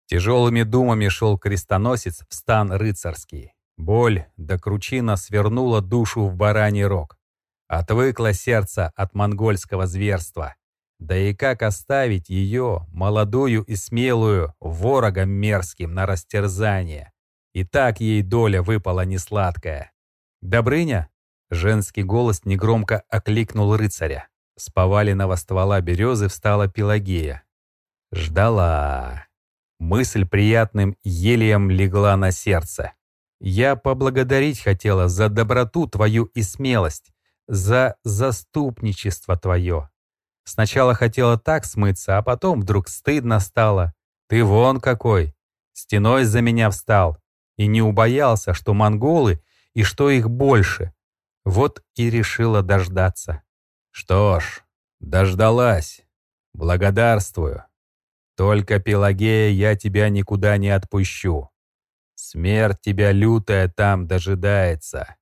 Тяжелыми думами шел крестоносец в стан рыцарский. Боль да кручина свернула душу в бараний рог. Отвыкло сердце от монгольского зверства. Да и как оставить ее, молодую и смелую, ворогом мерзким на растерзание? И так ей доля выпала несладкая. «Добрыня?» Женский голос негромко окликнул рыцаря. С поваленного ствола березы встала Пелагея. Ждала. Мысль приятным елием легла на сердце. Я поблагодарить хотела за доброту твою и смелость, за заступничество твое. Сначала хотела так смыться, а потом вдруг стыдно стало. Ты вон какой, стеной за меня встал и не убоялся, что монголы и что их больше. Вот и решила дождаться. Что ж, дождалась. Благодарствую. Только, Пелагея, я тебя никуда не отпущу. Смерть тебя лютая там дожидается.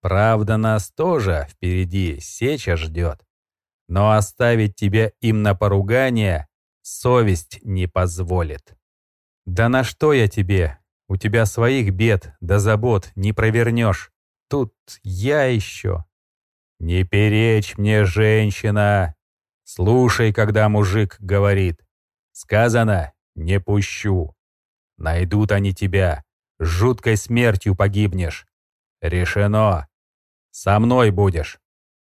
Правда, нас тоже впереди сеча ждет. Но оставить тебя им на поругание совесть не позволит. Да на что я тебе? У тебя своих бед да забот не провернешь. Тут я еще. Не перечь мне, женщина. Слушай, когда мужик говорит. Сказано, не пущу. Найдут они тебя, жуткой смертью погибнешь. Решено. Со мной будешь.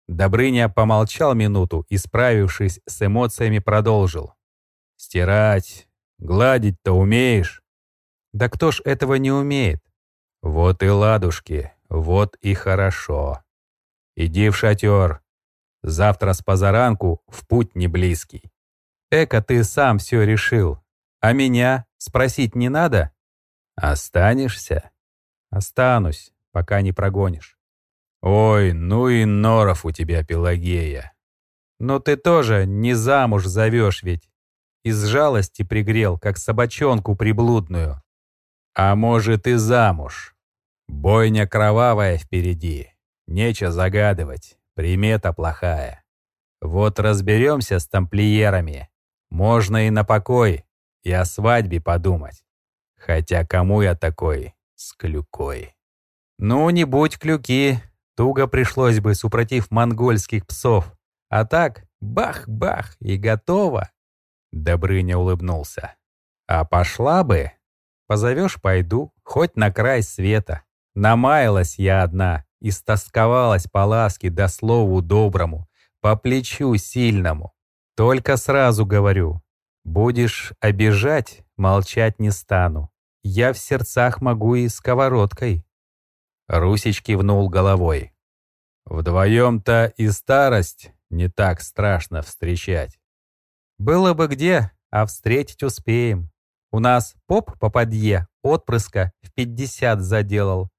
Добрыня помолчал минуту и, справившись с эмоциями, продолжил. «Стирать, гладить-то умеешь?» «Да кто ж этого не умеет?» «Вот и ладушки, вот и хорошо. Иди в шатер. Завтра с позаранку в путь не близкий. Эка ты сам все решил. А меня спросить не надо? Останешься? Останусь, пока не прогонишь. Ой, ну и норов у тебя, Пелагея. Но ты тоже не замуж зовешь ведь. Из жалости пригрел, как собачонку приблудную. А может и замуж. Бойня кровавая впереди. Нече загадывать, примета плохая. Вот разберемся с тамплиерами, можно и на покой, и о свадьбе подумать. Хотя кому я такой с клюкой? Ну, не будь клюки, туго пришлось бы, супротив монгольских псов. А так, бах-бах, и готово. Добрыня улыбнулся. А пошла бы? Позовешь, пойду, хоть на край света. Намаялась я одна, и стосковалась по ласке до слову доброму, по плечу сильному. Только сразу говорю, будешь обижать, молчать не стану. Я в сердцах могу и сковородкой. Русич кивнул головой. Вдвоем-то и старость не так страшно встречать. Было бы где, а встретить успеем. У нас поп попадье отпрыска в пятьдесят заделал.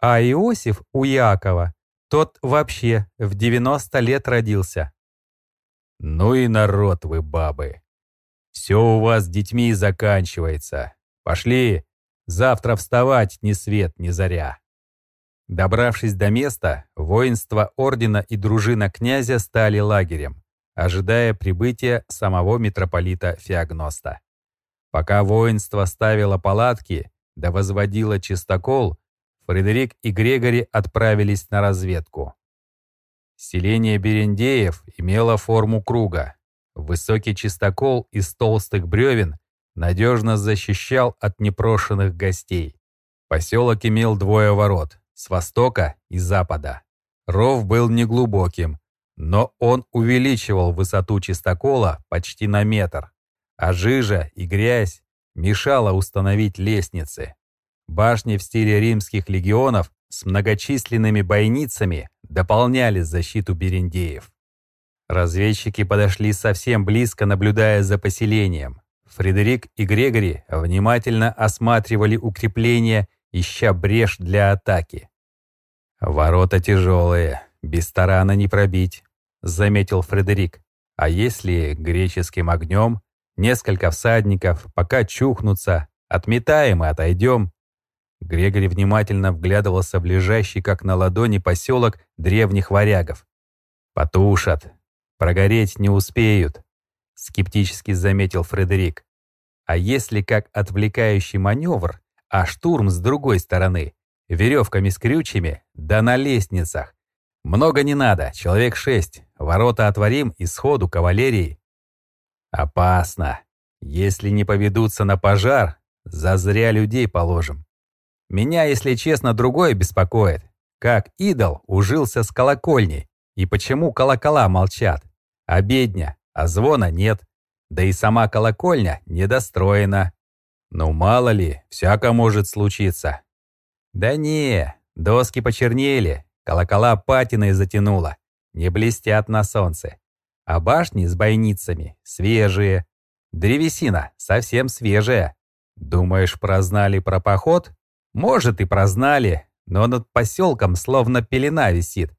А Иосиф у Якова, тот вообще в девяносто лет родился. Ну и народ вы, бабы. Все у вас с детьми заканчивается. Пошли, завтра вставать ни свет, ни заря. Добравшись до места, воинство ордена и дружина князя стали лагерем, ожидая прибытия самого митрополита Феогноста. Пока воинство ставило палатки, да возводило чистокол, Фредерик и Грегори отправились на разведку. Селение Берендеев имело форму круга. Высокий чистокол из толстых бревен надежно защищал от непрошенных гостей. Поселок имел двое ворот — с востока и запада. Ров был неглубоким, но он увеличивал высоту чистокола почти на метр, а жижа и грязь мешала установить лестницы. Башни в стиле римских легионов с многочисленными бойницами дополняли защиту берендеев. Разведчики подошли совсем близко, наблюдая за поселением. Фредерик и Грегори внимательно осматривали укрепления, ища брешь для атаки. «Ворота тяжелые, без тарана не пробить», — заметил Фредерик. «А если греческим огнем, несколько всадников, пока чухнутся, отметаем и отойдем, Грегори внимательно вглядывался в ближайший, как на ладони, поселок древних варягов. «Потушат. Прогореть не успеют», — скептически заметил Фредерик. «А если как отвлекающий маневр, а штурм с другой стороны, веревками с крючьями, да на лестницах? Много не надо, человек шесть, ворота отворим и сходу кавалерии». «Опасно. Если не поведутся на пожар, зазря людей положим». Меня, если честно, другое беспокоит. Как идол ужился с колокольней, и почему колокола молчат? Обедня, а звона нет. Да и сама колокольня недостроена. Ну мало ли, всяко может случиться. Да не, доски почернели, колокола патиной затянуло, не блестят на солнце. А башни с бойницами свежие. Древесина совсем свежая. Думаешь, прознали про поход? Может, и прознали, но над поселком словно пелена висит.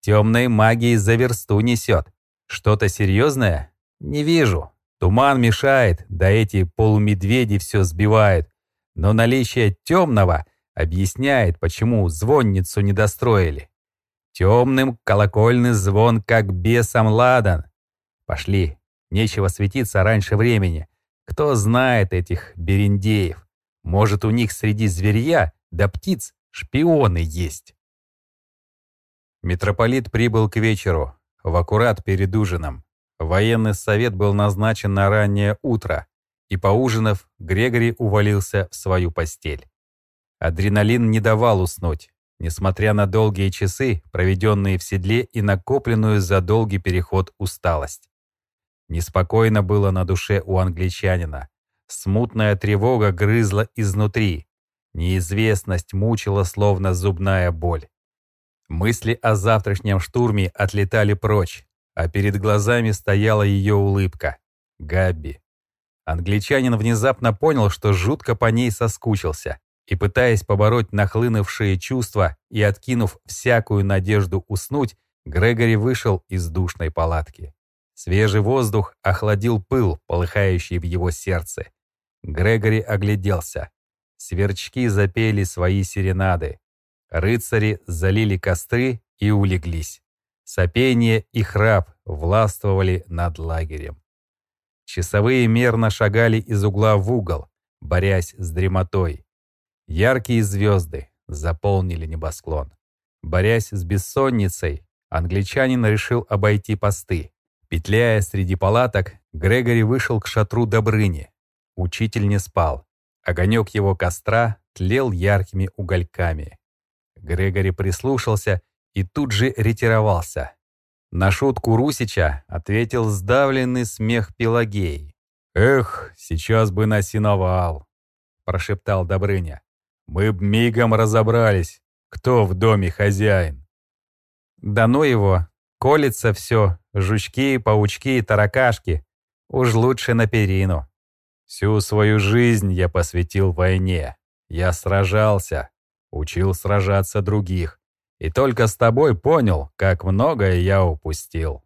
Темной магией за версту несет. Что-то серьезное? Не вижу. Туман мешает, да эти полумедведи все сбивают. Но наличие темного объясняет, почему звонницу не достроили. Темным колокольный звон, как бесом ладан. Пошли, нечего светиться раньше времени. Кто знает этих берендеев? Может, у них среди зверья да птиц шпионы есть. Митрополит прибыл к вечеру, в аккурат перед ужином. Военный совет был назначен на раннее утро, и поужинав, Грегори увалился в свою постель. Адреналин не давал уснуть, несмотря на долгие часы, проведенные в седле и накопленную за долгий переход усталость. Неспокойно было на душе у англичанина, Смутная тревога грызла изнутри. Неизвестность мучила, словно зубная боль. Мысли о завтрашнем штурме отлетали прочь, а перед глазами стояла ее улыбка. Габби. Англичанин внезапно понял, что жутко по ней соскучился, и, пытаясь побороть нахлынувшие чувства и откинув всякую надежду уснуть, Грегори вышел из душной палатки. Свежий воздух охладил пыл, полыхающий в его сердце, Грегори огляделся. Сверчки запели свои серенады. Рыцари залили костры и улеглись. Сопение и храп властвовали над лагерем. Часовые мерно шагали из угла в угол, борясь с дремотой. Яркие звезды заполнили небосклон. Борясь с бессонницей, англичанин решил обойти посты. Петляя среди палаток, Грегори вышел к шатру Добрыни, Учитель не спал. Огонек его костра тлел яркими угольками. Грегори прислушался и тут же ретировался. На шутку Русича ответил сдавленный смех Пелагей. «Эх, сейчас бы на синовал», — прошептал Добрыня. «Мы б мигом разобрались, кто в доме хозяин». «Да ну его, колется все, жучки, паучки, таракашки. Уж лучше на перину». Всю свою жизнь я посвятил войне. Я сражался, учил сражаться других. И только с тобой понял, как многое я упустил.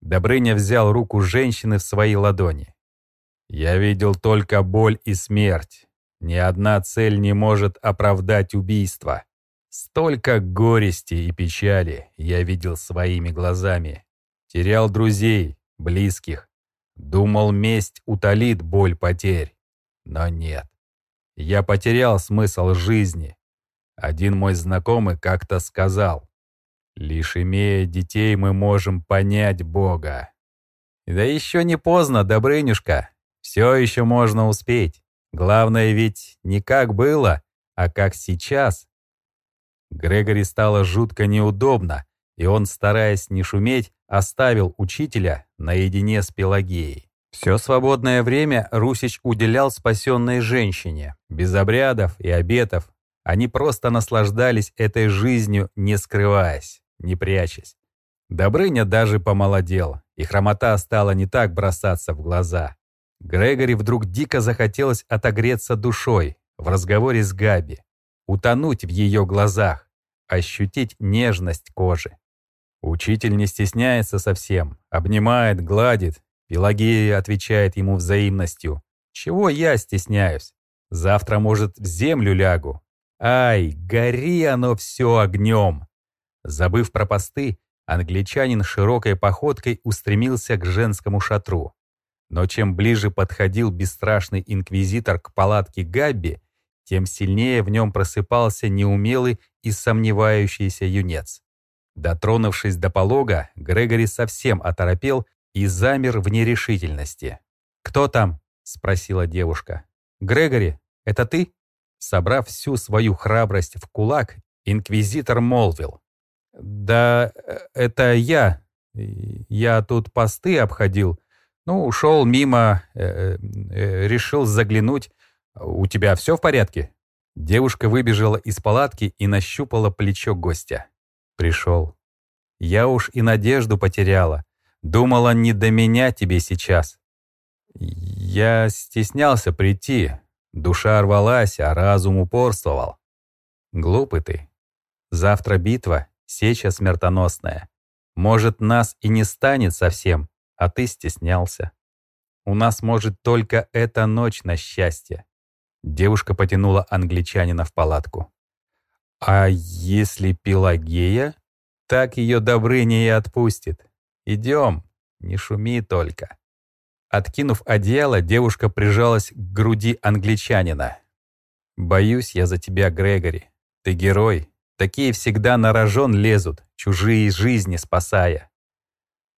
Добрыня взял руку женщины в свои ладони. Я видел только боль и смерть. Ни одна цель не может оправдать убийство. Столько горести и печали я видел своими глазами. Терял друзей, близких. Думал, месть утолит боль потерь. Но нет. Я потерял смысл жизни. Один мой знакомый как-то сказал, «Лишь имея детей, мы можем понять Бога». Да еще не поздно, Добрынюшка. Все еще можно успеть. Главное ведь не как было, а как сейчас. Грегори стало жутко неудобно, и он, стараясь не шуметь, оставил учителя наедине с Пелагеей. Все свободное время Русич уделял спасенной женщине. Без обрядов и обетов они просто наслаждались этой жизнью, не скрываясь, не прячась. Добрыня даже помолодел, и хромота стала не так бросаться в глаза. Грегори вдруг дико захотелось отогреться душой в разговоре с Габи, утонуть в ее глазах, ощутить нежность кожи. Учитель не стесняется совсем, обнимает, гладит. Пелагея отвечает ему взаимностью. Чего я стесняюсь? Завтра, может, в землю лягу. Ай, гори оно все огнем. Забыв про посты, англичанин широкой походкой устремился к женскому шатру. Но чем ближе подходил бесстрашный инквизитор к палатке Габби, тем сильнее в нем просыпался неумелый и сомневающийся юнец. Дотронувшись до полога, Грегори совсем оторопел и замер в нерешительности. «Кто там?» — спросила девушка. «Грегори, это ты?» Собрав всю свою храбрость в кулак, инквизитор молвил. «Да э, это я. Я тут посты обходил. Ну, ушел мимо, э, э, решил заглянуть. У тебя все в порядке?» Девушка выбежала из палатки и нащупала плечо гостя. Пришел. Я уж и надежду потеряла. Думала, не до меня тебе сейчас. Я стеснялся прийти. Душа рвалась, а разум упорствовал. Глупый ты. Завтра битва, сеча смертоносная. Может, нас и не станет совсем, а ты стеснялся. У нас может только эта ночь на счастье. Девушка потянула англичанина в палатку. А если Пелагея? Так ее Добрыня и отпустит. Идем, не шуми только. Откинув одеяло, девушка прижалась к груди англичанина. «Боюсь я за тебя, Грегори. Ты герой. Такие всегда на рожон лезут, чужие жизни спасая.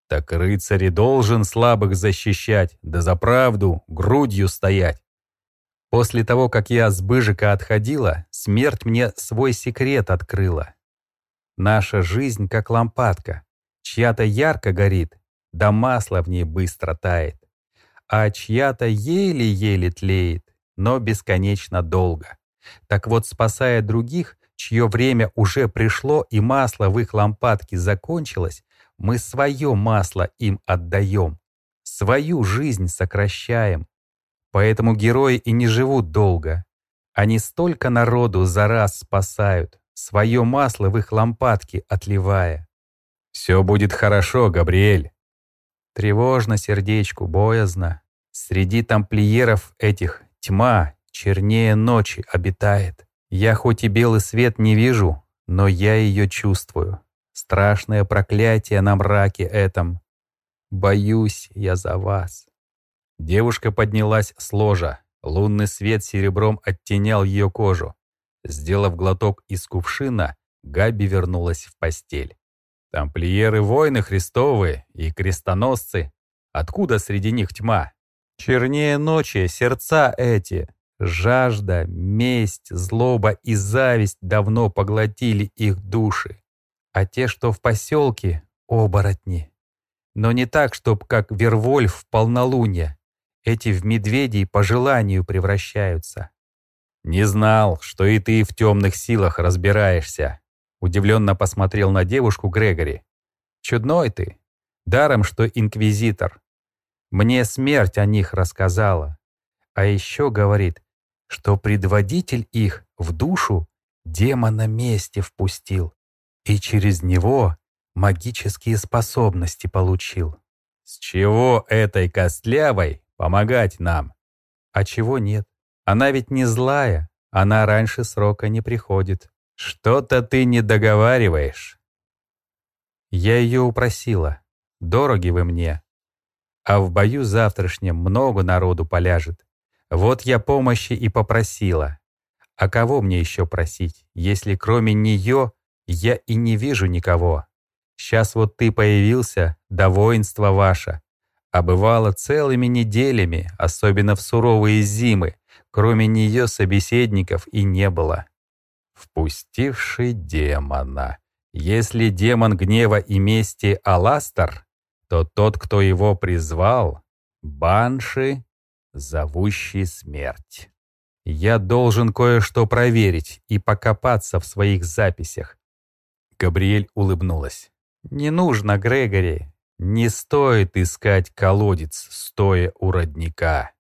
Так рыцарь должен слабых защищать, да за правду грудью стоять. После того, как я с Быжика отходила, смерть мне свой секрет открыла. Наша жизнь как лампадка, чья-то ярко горит, да масло в ней быстро тает, а чья-то еле-еле тлеет, но бесконечно долго. Так вот, спасая других, чье время уже пришло и масло в их лампадке закончилось, мы свое масло им отдаем, свою жизнь сокращаем. Поэтому герои и не живут долго. Они столько народу за раз спасают, свое масло в их лампадке отливая. «Все будет хорошо, Габриэль». Тревожно сердечку, боязно. Среди тамплиеров этих тьма чернее ночи обитает. Я хоть и белый свет не вижу, но я ее чувствую. Страшное проклятие на мраке этом. Боюсь я за вас. Девушка поднялась с ложа. Лунный свет серебром оттенял ее кожу. Сделав глоток из кувшина, Габи вернулась в постель. Тамплиеры воины Христовы и крестоносцы. Откуда среди них тьма? Чернее ночи сердца эти. Жажда, месть, злоба и зависть давно поглотили их души а те, что в поселке — оборотни. Но не так, чтоб как Вервольф в полнолуние. Эти в медведей по желанию превращаются. «Не знал, что и ты в темных силах разбираешься», — удивленно посмотрел на девушку Грегори. «Чудной ты. Даром, что инквизитор. Мне смерть о них рассказала. А еще говорит, что предводитель их в душу демона мести впустил и через него магические способности получил. С чего этой костлявой помогать нам? А чего нет? Она ведь не злая, она раньше срока не приходит. Что-то ты не договариваешь. Я ее упросила. Дороги вы мне. А в бою завтрашнем много народу поляжет. Вот я помощи и попросила. А кого мне еще просить, если кроме нее я и не вижу никого? Сейчас вот ты появился, да воинство ваше. А бывало целыми неделями, особенно в суровые зимы, кроме нее собеседников и не было. Впустивший демона. Если демон гнева и мести Аластер, то тот, кто его призвал, Банши, зовущий смерть. Я должен кое-что проверить и покопаться в своих записях. Габриэль улыбнулась. «Не нужно, Грегори. Не стоит искать колодец, стоя у родника».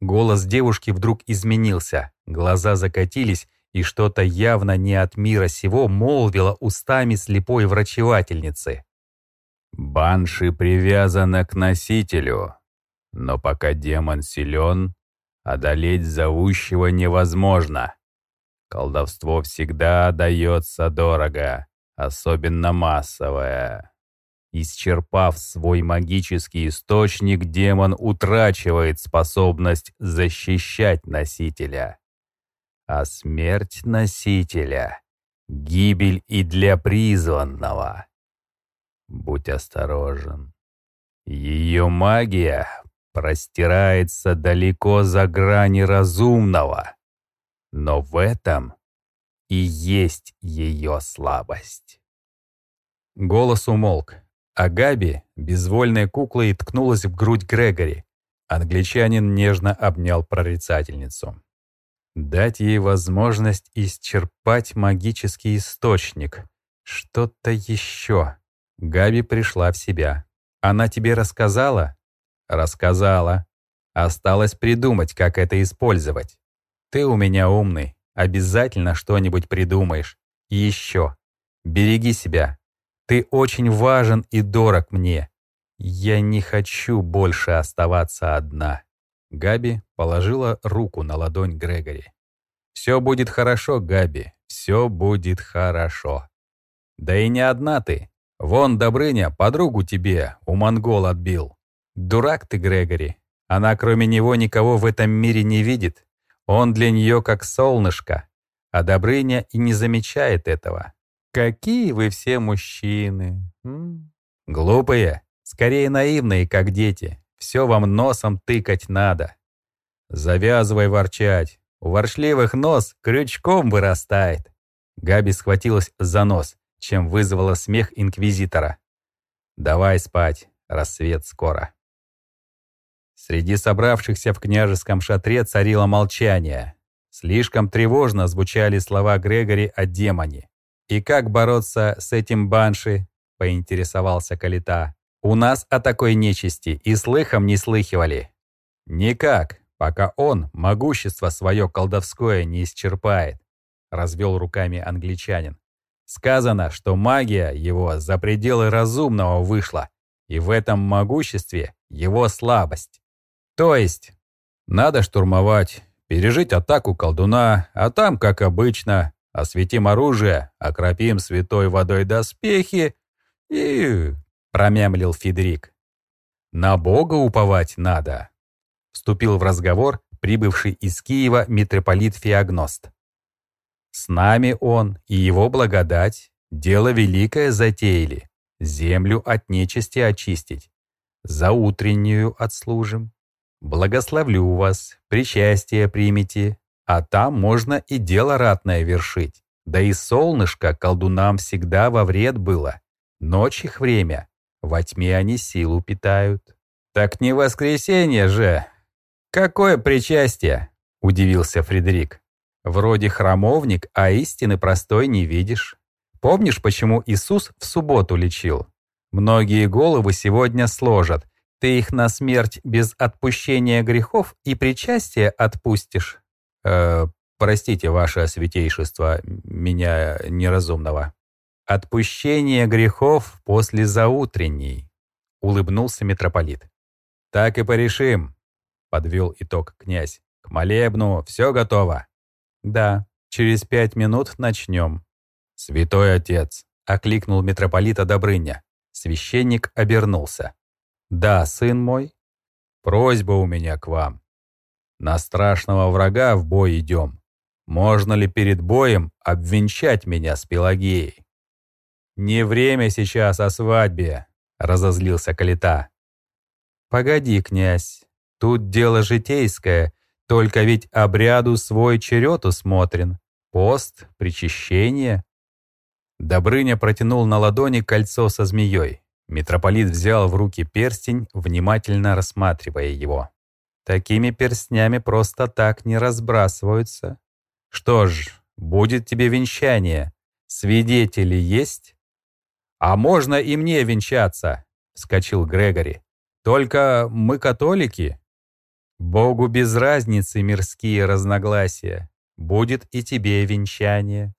Голос девушки вдруг изменился, глаза закатились, и что-то явно не от мира сего молвило устами слепой врачевательницы. «Банши привязана к носителю, но пока демон силен, одолеть зовущего невозможно. Колдовство всегда дается дорого, особенно массовое. Исчерпав свой магический источник, демон утрачивает способность защищать носителя а смерть носителя — гибель и для призванного. Будь осторожен. Ее магия простирается далеко за грани разумного, но в этом и есть ее слабость. Голос умолк, а Габи безвольной куклой ткнулась в грудь Грегори. Англичанин нежно обнял прорицательницу. Дать ей возможность исчерпать магический источник. Что-то еще. Габи пришла в себя. Она тебе рассказала? Рассказала. Осталось придумать, как это использовать. Ты у меня умный. Обязательно что-нибудь придумаешь. И еще. Береги себя. Ты очень важен и дорог мне. Я не хочу больше оставаться одна. Габи положила руку на ладонь Грегори. «Все будет хорошо, Габи, все будет хорошо. Да и не одна ты. Вон Добрыня подругу тебе у монгол отбил. Дурак ты, Грегори. Она кроме него никого в этом мире не видит. Он для нее как солнышко. А Добрыня и не замечает этого. Какие вы все мужчины. М? Глупые, скорее наивные, как дети. Все вам носом тыкать надо. Завязывай ворчать. У воршливых нос крючком вырастает. Габи схватилась за нос, чем вызвала смех инквизитора. Давай спать, рассвет скоро. Среди собравшихся в княжеском шатре царило молчание. Слишком тревожно звучали слова Грегори о демоне. «И как бороться с этим банши?» — поинтересовался Калита. У нас о такой нечисти и слыхом не слыхивали. Никак, пока он могущество свое колдовское не исчерпает, развел руками англичанин. Сказано, что магия его за пределы разумного вышла, и в этом могуществе его слабость. То есть, надо штурмовать, пережить атаку колдуна, а там, как обычно, осветим оружие, окропим святой водой доспехи и — промямлил Федерик. «На Бога уповать надо», — вступил в разговор прибывший из Киева митрополит Феогност. «С нами он и его благодать дело великое затеяли, землю от нечисти очистить, за утреннюю отслужим. Благословлю вас, причастие примите, а там можно и дело ратное вершить. Да и солнышко колдунам всегда во вред было. Ночь их время, во тьме они силу питают. «Так не воскресенье же!» «Какое причастие?» — удивился Фредерик. «Вроде храмовник, а истины простой не видишь. Помнишь, почему Иисус в субботу лечил? Многие головы сегодня сложат. Ты их на смерть без отпущения грехов и причастия отпустишь?» «Э, простите, ваше святейшество, меня неразумного». «Отпущение грехов после заутренней», — улыбнулся митрополит. «Так и порешим», — подвел итог князь. «К молебну все готово». «Да, Через пять минут начнем». «Святой отец», — окликнул митрополита Добрыня. Священник обернулся. «Да, сын мой, просьба у меня к вам. На страшного врага в бой идем. Можно ли перед боем обвенчать меня с Пелагеей?» «Не время сейчас о свадьбе», — разозлился Калита. «Погоди, князь, тут дело житейское, только ведь обряду свой черед усмотрен. Пост, причащение». Добрыня протянул на ладони кольцо со змеей. Митрополит взял в руки перстень, внимательно рассматривая его. Такими перстнями просто так не разбрасываются. Что ж, будет тебе венчание. Свидетели есть? А можно и мне венчаться, вскочил Грегори. Только мы католики. Богу без разницы мирские разногласия. Будет и тебе венчание.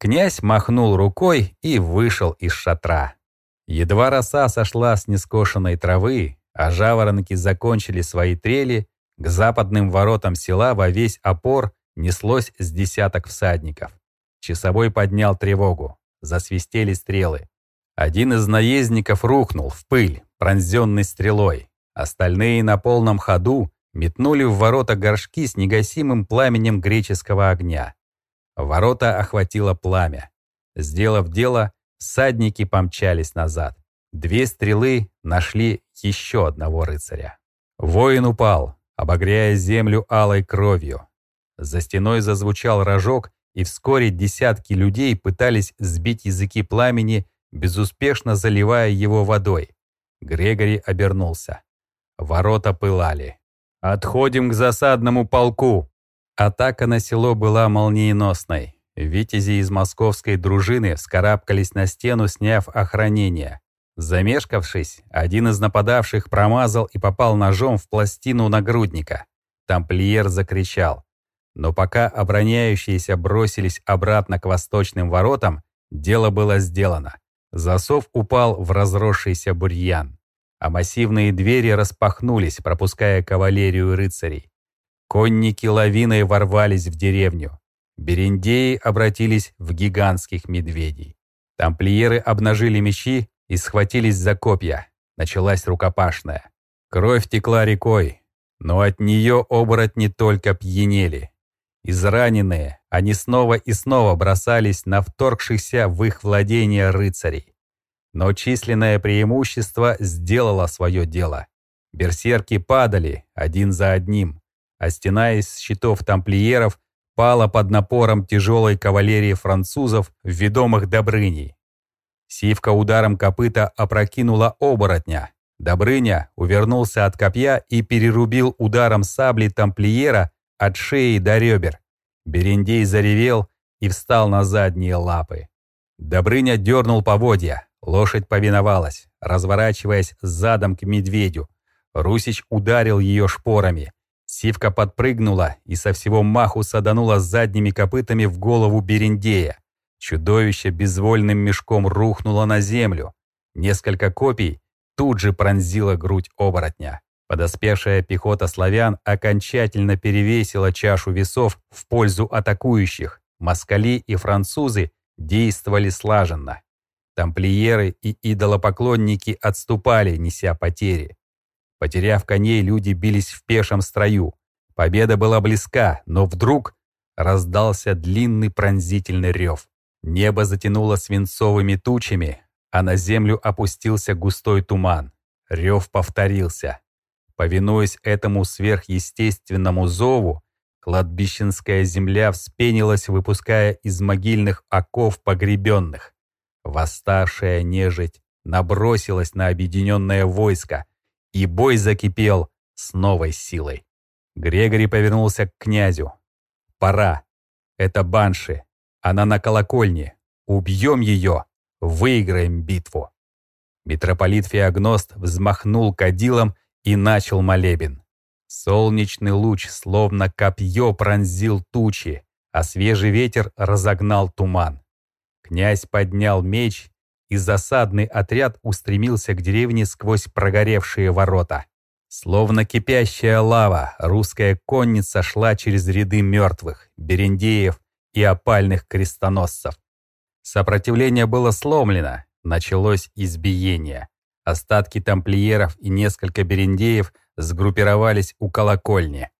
Князь махнул рукой и вышел из шатра. Едва роса сошла с нескошенной травы, а жаворонки закончили свои трели, к западным воротам села во весь опор неслось с десяток всадников. Часовой поднял тревогу. Засвистели стрелы. Один из наездников рухнул в пыль, пронзенный стрелой. Остальные на полном ходу метнули в ворота горшки с негасимым пламенем греческого огня. Ворота охватило пламя. Сделав дело, Всадники помчались назад. Две стрелы нашли еще одного рыцаря. Воин упал, обогряя землю алой кровью. За стеной зазвучал рожок, и вскоре десятки людей пытались сбить языки пламени, безуспешно заливая его водой. Грегори обернулся. Ворота пылали. «Отходим к засадному полку!» Атака на село была молниеносной. Витязи из московской дружины вскарабкались на стену, сняв охранение. Замешкавшись, один из нападавших промазал и попал ножом в пластину нагрудника. Тамплиер закричал. Но пока обороняющиеся бросились обратно к восточным воротам, дело было сделано. Засов упал в разросшийся бурьян, а массивные двери распахнулись, пропуская кавалерию рыцарей. Конники лавиной ворвались в деревню. Берендеи обратились в гигантских медведей. Тамплиеры обнажили мечи и схватились за копья. Началась рукопашная. Кровь текла рекой, но от нее оборотни только пьянели. Израненные, они снова и снова бросались на вторгшихся в их владение рыцарей. Но численное преимущество сделало свое дело. Берсерки падали один за одним, а стена из щитов тамплиеров пала под напором тяжелой кавалерии французов, ведомых Добрыней. Сивка ударом копыта опрокинула оборотня. Добрыня увернулся от копья и перерубил ударом сабли тамплиера от шеи до ребер. Берендей заревел и встал на задние лапы. Добрыня дернул поводья. Лошадь повиновалась, разворачиваясь задом к медведю. Русич ударил ее шпорами. Сивка подпрыгнула и со всего маху саданула задними копытами в голову Берендея. Чудовище безвольным мешком рухнуло на землю. Несколько копий тут же пронзило грудь оборотня. Подоспевшая пехота славян окончательно перевесила чашу весов в пользу атакующих. Москали и французы действовали слаженно. Тамплиеры и идолопоклонники отступали, неся потери. Потеряв коней, люди бились в пешем строю. Победа была близка, но вдруг раздался длинный пронзительный рев. Небо затянуло свинцовыми тучами, а на землю опустился густой туман. Рев повторился. Повинуясь этому сверхъестественному зову, кладбищенская земля вспенилась, выпуская из могильных оков погребенных. Восставшая нежить набросилась на объединенное войско, и бой закипел с новой силой. Грегори повернулся к князю. «Пора. Это Банши. Она на колокольне. Убьем ее. Выиграем битву». Митрополит Феогност взмахнул кадилом и начал молебен. Солнечный луч, словно копье, пронзил тучи, а свежий ветер разогнал туман. Князь поднял меч и засадный отряд устремился к деревне сквозь прогоревшие ворота. Словно кипящая лава, русская конница шла через ряды мертвых, берендеев и опальных крестоносцев. Сопротивление было сломлено, началось избиение. Остатки тамплиеров и несколько берендеев сгруппировались у колокольни.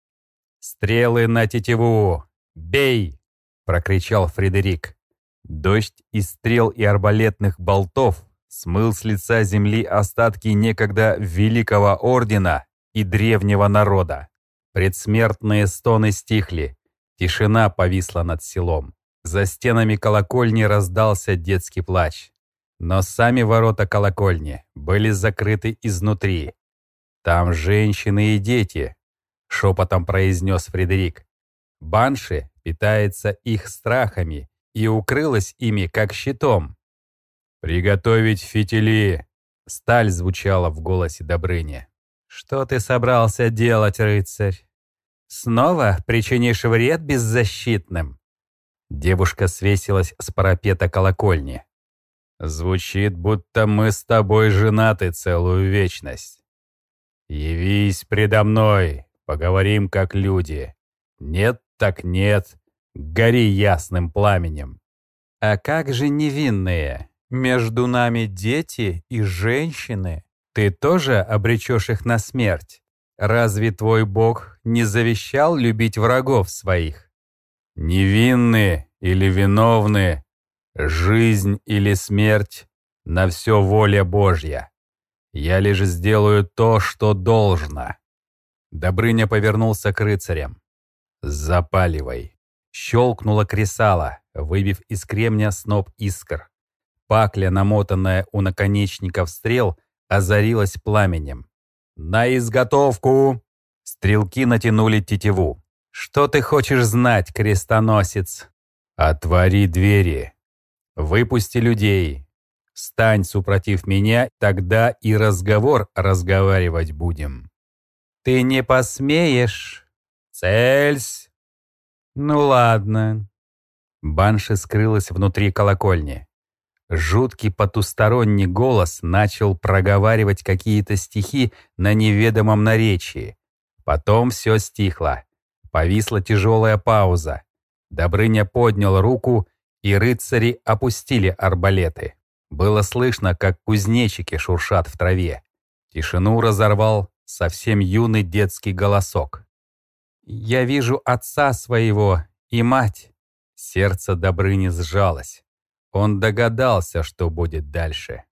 «Стрелы на тетиву! Бей!» — прокричал Фредерик. Дождь из стрел и арбалетных болтов смыл с лица земли остатки некогда Великого Ордена и древнего народа. Предсмертные стоны стихли, тишина повисла над селом. За стенами колокольни раздался детский плач. Но сами ворота колокольни были закрыты изнутри. «Там женщины и дети», — шепотом произнес Фредерик. «Банши питается их страхами и укрылась ими, как щитом. «Приготовить фитили!» Сталь звучала в голосе Добрыни. «Что ты собрался делать, рыцарь? Снова причинишь вред беззащитным?» Девушка свесилась с парапета колокольни. «Звучит, будто мы с тобой женаты целую вечность. Явись предо мной, поговорим как люди. Нет так нет, гори ясным пламенем. А как же невинные? Между нами дети и женщины. Ты тоже обречешь их на смерть? Разве твой Бог не завещал любить врагов своих? Невинные или виновные, жизнь или смерть, на все воля Божья. Я лишь сделаю то, что должно. Добрыня повернулся к рыцарям. «Запаливай». Щелкнуло кресало, выбив из кремня сноп искр. Пакля, намотанная у наконечников стрел, озарилась пламенем. «На изготовку!» Стрелки натянули тетиву. «Что ты хочешь знать, крестоносец?» «Отвори двери. Выпусти людей. Стань супротив меня, тогда и разговор разговаривать будем». «Ты не посмеешь?» «Цельсь!» «Ну ладно». Банши скрылась внутри колокольни. Жуткий потусторонний голос начал проговаривать какие-то стихи на неведомом наречии. Потом все стихло. Повисла тяжелая пауза. Добрыня поднял руку, и рыцари опустили арбалеты. Было слышно, как кузнечики шуршат в траве. Тишину разорвал совсем юный детский голосок. «Я вижу отца своего и мать». Сердце Добрыни сжалось. Он догадался, что будет дальше.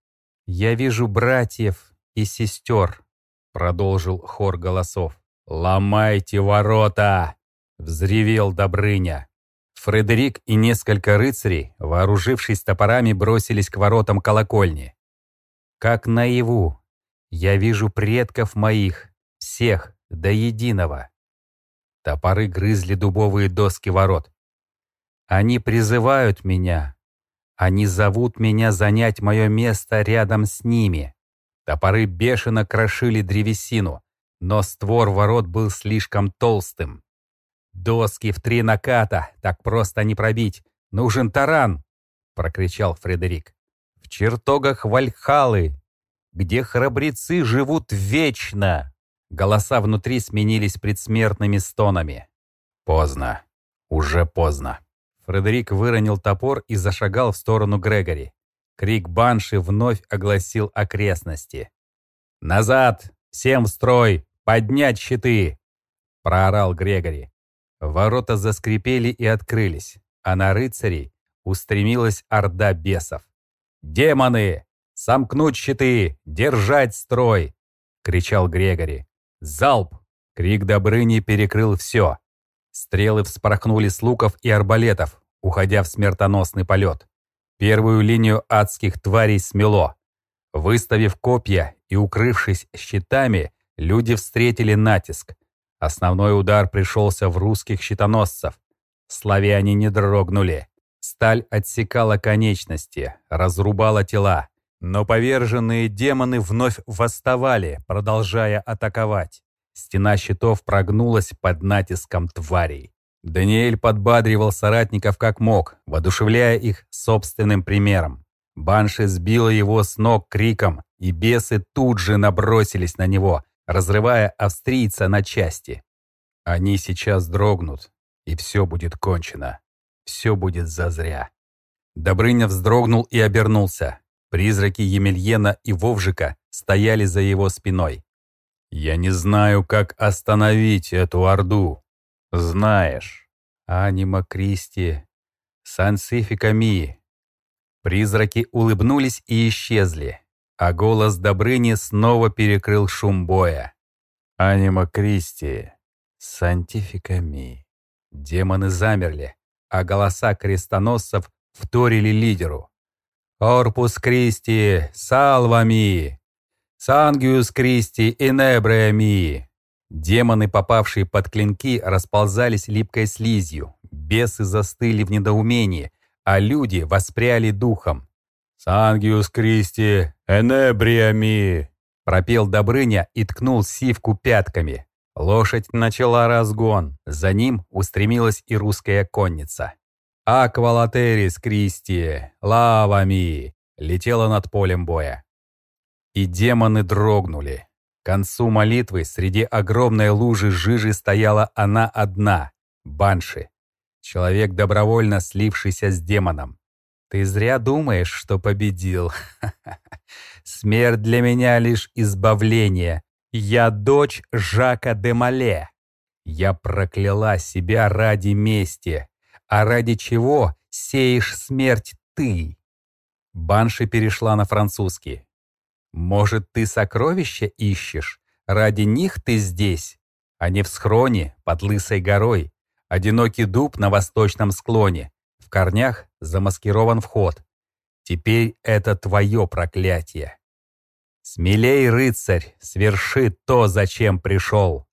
«Я вижу братьев и сестер», — продолжил хор голосов. «Ломайте ворота!» — взревел Добрыня. Фредерик и несколько рыцарей, вооружившись топорами, бросились к воротам колокольни. «Как наяву! Я вижу предков моих, всех, до единого!» Топоры грызли дубовые доски ворот. «Они призывают меня, они зовут меня занять мое место рядом с ними. Топоры бешено крошили древесину, но створ ворот был слишком толстым. «Доски в три наката, так просто не пробить. Нужен таран!» — прокричал Фредерик. «В чертогах Вальхалы, где храбрецы живут вечно!» Голоса внутри сменились предсмертными стонами. «Поздно. Уже поздно». Фредерик выронил топор и зашагал в сторону Грегори. Крик банши вновь огласил окрестности. «Назад! Всем в строй! Поднять щиты!» — проорал Грегори. Ворота заскрипели и открылись, а на рыцарей устремилась орда бесов. «Демоны! Сомкнуть щиты! Держать строй!» — кричал Грегори. «Залп!» — крик Добрыни перекрыл все. Стрелы вспорхнули с луков и арбалетов, уходя в смертоносный полет. Первую линию адских тварей смело. Выставив копья и укрывшись щитами, люди встретили натиск. Основной удар пришелся в русских щитоносцев. Славяне не дрогнули. Сталь отсекала конечности, разрубала тела. Но поверженные демоны вновь восставали, продолжая атаковать. Стена щитов прогнулась под натиском тварей. Даниэль подбадривал соратников как мог, воодушевляя их собственным примером. Банши сбила его с ног криком, и бесы тут же набросились на него, разрывая австрийца на части. Они сейчас дрогнут, и все будет кончено. все будет зазря. Добрыня вздрогнул и обернулся. Призраки Емельена и Вовжика стояли за его спиной. «Я не знаю, как остановить эту орду. Знаешь, Анима Кристи, Сансифика Ми». Призраки улыбнулись и исчезли, а голос Добрыни снова перекрыл шум боя. «Анима Кристи, Сантифика Ми». Демоны замерли, а голоса крестоносцев вторили лидеру. «Орпус Кристи, Салвами! Сангиус Кристи, Инебреами!» Демоны, попавшие под клинки, расползались липкой слизью. Бесы застыли в недоумении, а люди воспряли духом. «Сангиус Кристи, Энебриами!» пропел Добрыня и ткнул сивку пятками. Лошадь начала разгон, за ним устремилась и русская конница. «Аквалатерис Кристи, лавами!» летела над полем боя. И демоны дрогнули. К концу молитвы среди огромной лужи жижи стояла она одна — Банши. Человек, добровольно слившийся с демоном. «Ты зря думаешь, что победил. Смерть для меня лишь избавление. Я дочь Жака де Мале. Я прокляла себя ради мести. А ради чего сеешь смерть ты? Банши перешла на французский. Может, ты сокровища ищешь? Ради них ты здесь, а не в схроне под Лысой горой. Одинокий дуб на восточном склоне. В корнях замаскирован вход. Теперь это твое проклятие. Смелей, рыцарь, сверши то, зачем пришел.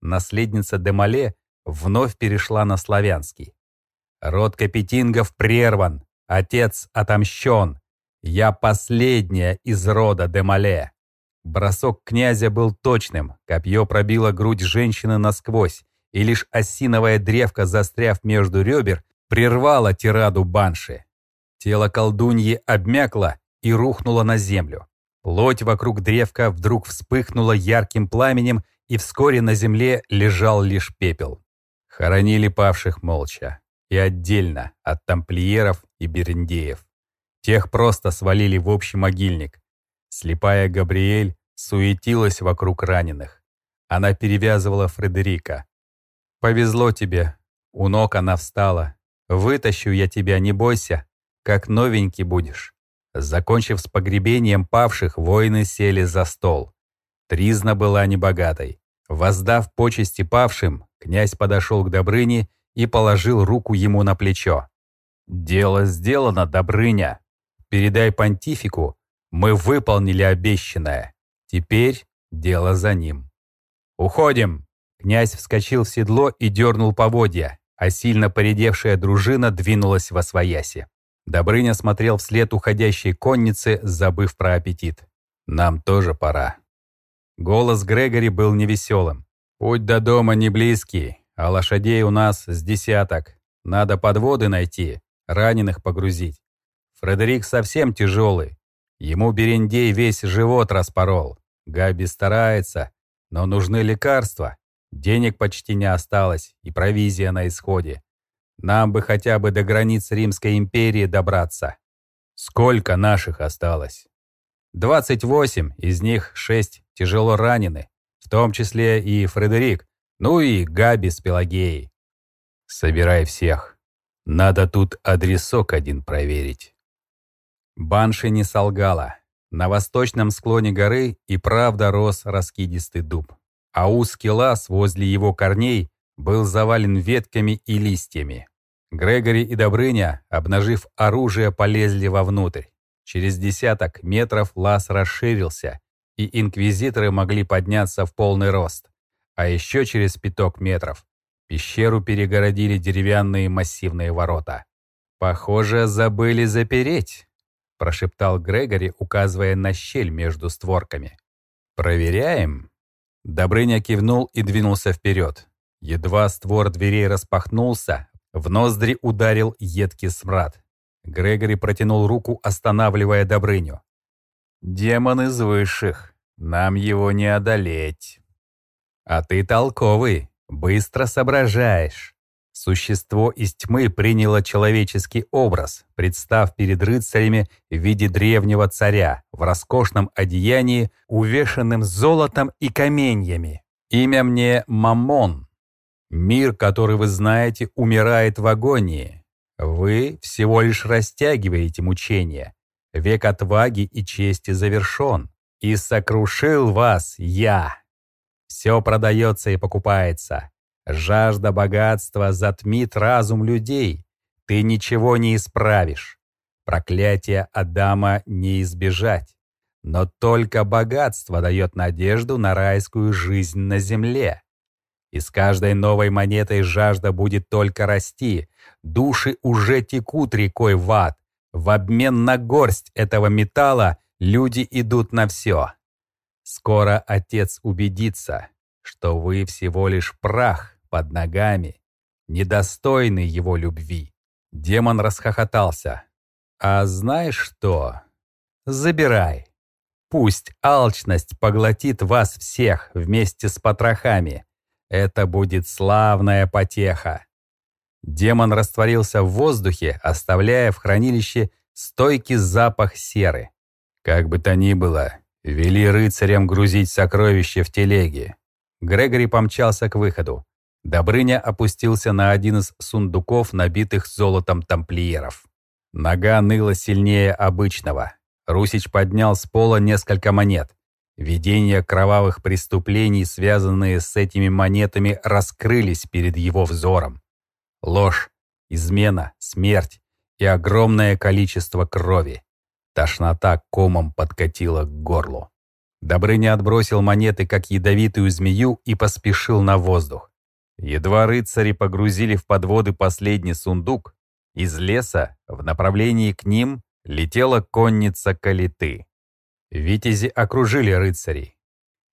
Наследница Демале вновь перешла на славянский. Род Капетингов прерван, отец отомщен. Я последняя из рода Демале. Бросок князя был точным, копье пробило грудь женщины насквозь, и лишь осиновая древка, застряв между ребер, прервала тираду банши. Тело колдуньи обмякло и рухнуло на землю. Плоть вокруг древка вдруг вспыхнула ярким пламенем, и вскоре на земле лежал лишь пепел. Хоронили павших молча. И отдельно от тамплиеров и берендеев. Тех просто свалили в общий могильник. Слепая Габриэль суетилась вокруг раненых. Она перевязывала Фредерика. «Повезло тебе. У ног она встала. Вытащу я тебя, не бойся. Как новенький будешь». Закончив с погребением павших, воины сели за стол. Тризна была небогатой. Воздав почести павшим, князь подошел к Добрыне и положил руку ему на плечо. «Дело сделано, Добрыня. Передай понтифику, мы выполнили обещанное. Теперь дело за ним». «Уходим!» Князь вскочил в седло и дернул поводья, а сильно поредевшая дружина двинулась во свояси. Добрыня смотрел вслед уходящей конницы, забыв про аппетит. «Нам тоже пора». Голос Грегори был невеселым. «Путь до дома не близкий, а лошадей у нас с десяток. Надо подводы найти, раненых погрузить. Фредерик совсем тяжелый. Ему Берендей весь живот распорол. Габи старается, но нужны лекарства. Денег почти не осталось, и провизия на исходе. Нам бы хотя бы до границ Римской империи добраться. Сколько наших осталось? 28, из них 6 тяжело ранены, в том числе и Фредерик, ну и Габи с Пелагеей. Собирай всех. Надо тут адресок один проверить. Банши не солгала. На восточном склоне горы и правда рос раскидистый дуб, а узкий лаз возле его корней был завален ветками и листьями. Грегори и Добрыня, обнажив оружие, полезли вовнутрь. Через десяток метров лаз расширился, и инквизиторы могли подняться в полный рост. А еще через пяток метров пещеру перегородили деревянные массивные ворота. «Похоже, забыли запереть», — прошептал Грегори, указывая на щель между створками. «Проверяем?» Добрыня кивнул и двинулся вперед. Едва створ дверей распахнулся, в ноздри ударил едкий смрад. Грегори протянул руку, останавливая Добрыню. «Демон из высших. Нам его не одолеть». «А ты толковый, быстро соображаешь». Существо из тьмы приняло человеческий образ, представ перед рыцарями в виде древнего царя в роскошном одеянии, увешанным золотом и каменьями. Имя мне Мамон. Мир, который вы знаете, умирает в агонии. Вы всего лишь растягиваете мучения. Век отваги и чести завершен. И сокрушил вас я. Все продается и покупается. Жажда богатства затмит разум людей. Ты ничего не исправишь. Проклятие Адама не избежать. Но только богатство дает надежду на райскую жизнь на земле. И с каждой новой монетой жажда будет только расти. Души уже текут рекой в ад. В обмен на горсть этого металла люди идут на все. Скоро Отец убедится, что вы всего лишь прах, под ногами, недостойный его любви. Демон расхохотался. «А знаешь что? Забирай. Пусть алчность поглотит вас всех вместе с потрохами. Это будет славная потеха». Демон растворился в воздухе, оставляя в хранилище стойкий запах серы. Как бы то ни было, вели рыцарям грузить сокровища в телеге. Грегори помчался к выходу. Добрыня опустился на один из сундуков, набитых золотом тамплиеров. Нога ныла сильнее обычного. Русич поднял с пола несколько монет. Видения кровавых преступлений, связанные с этими монетами, раскрылись перед его взором. Ложь, измена, смерть и огромное количество крови. Тошнота комом подкатила к горлу. Добрыня отбросил монеты, как ядовитую змею, и поспешил на воздух. Едва рыцари погрузили в подводы последний сундук, из леса в направлении к ним летела конница калиты. Витязи окружили рыцарей.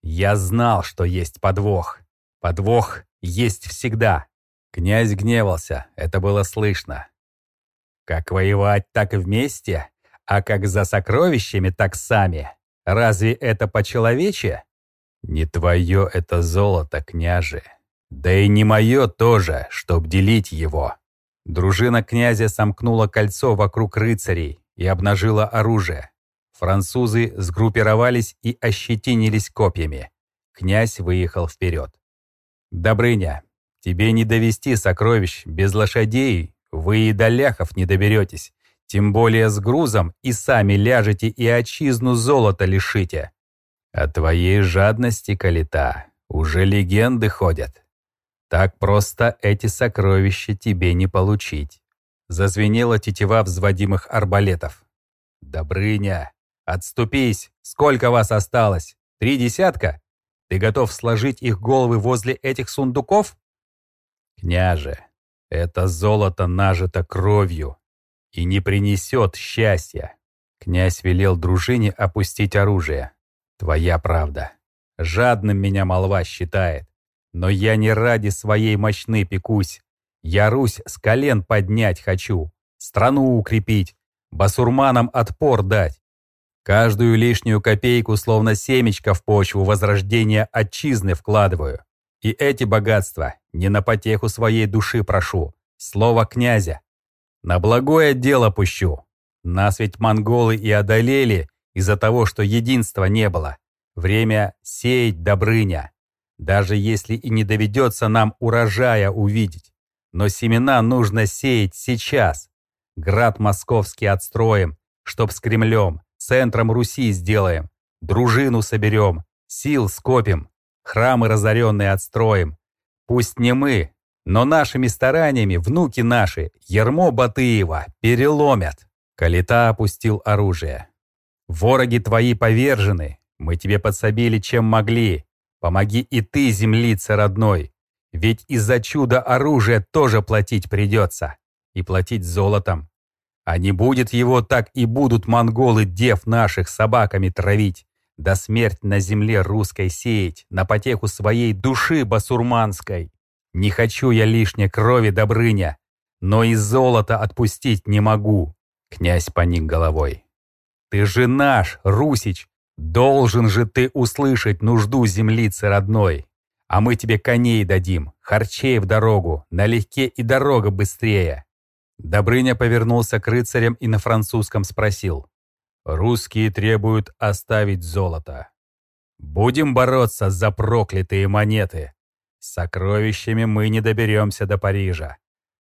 Я знал, что есть подвох. Подвох есть всегда. Князь гневался, это было слышно. Как воевать, так и вместе, а как за сокровищами, так сами. Разве это по-человече? Не твое это золото, княже. Да и не мое тоже, чтоб делить его. Дружина князя сомкнула кольцо вокруг рыцарей и обнажила оружие. Французы сгруппировались и ощетинились копьями. Князь выехал вперед. «Добрыня, тебе не довести сокровищ, без лошадей вы и до ляхов не доберетесь, тем более с грузом и сами ляжете и отчизну золота лишите. О твоей жадности, Калита, уже легенды ходят. Так просто эти сокровища тебе не получить. Зазвенела тетива взводимых арбалетов. Добрыня, отступись! Сколько вас осталось? Три десятка? Ты готов сложить их головы возле этих сундуков? Княже, это золото нажито кровью и не принесет счастья. Князь велел дружине опустить оружие. Твоя правда. Жадным меня молва считает. Но я не ради своей мощны пекусь. Я Русь с колен поднять хочу, страну укрепить, басурманам отпор дать. Каждую лишнюю копейку, словно семечко в почву возрождения отчизны вкладываю. И эти богатства не на потеху своей души прошу, слово князя. На благое дело пущу. Нас ведь монголы и одолели из-за того, что единства не было. Время сеять, Добрыня даже если и не доведется нам урожая увидеть. Но семена нужно сеять сейчас. Град московский отстроим, чтоб с Кремлем, центром Руси сделаем, дружину соберем, сил скопим, храмы разоренные отстроим. Пусть не мы, но нашими стараниями внуки наши Ермо Батыева переломят. Калита опустил оружие. Вороги твои повержены, мы тебе подсобили чем могли, Помоги и ты, землице родной, ведь из-за чуда оружия тоже платить придется. И платить золотом. А не будет его, так и будут монголы дев наших собаками травить, да смерть на земле русской сеять, на потеху своей души басурманской. Не хочу я лишней крови, Добрыня, но и золото отпустить не могу. Князь поник головой. Ты же наш, Русич, Должен же ты услышать нужду землицы родной. А мы тебе коней дадим, харчей в дорогу, налегке и дорога быстрее». Добрыня повернулся к рыцарям и на французском спросил. «Русские требуют оставить золото. Будем бороться за проклятые монеты. С сокровищами мы не доберемся до Парижа.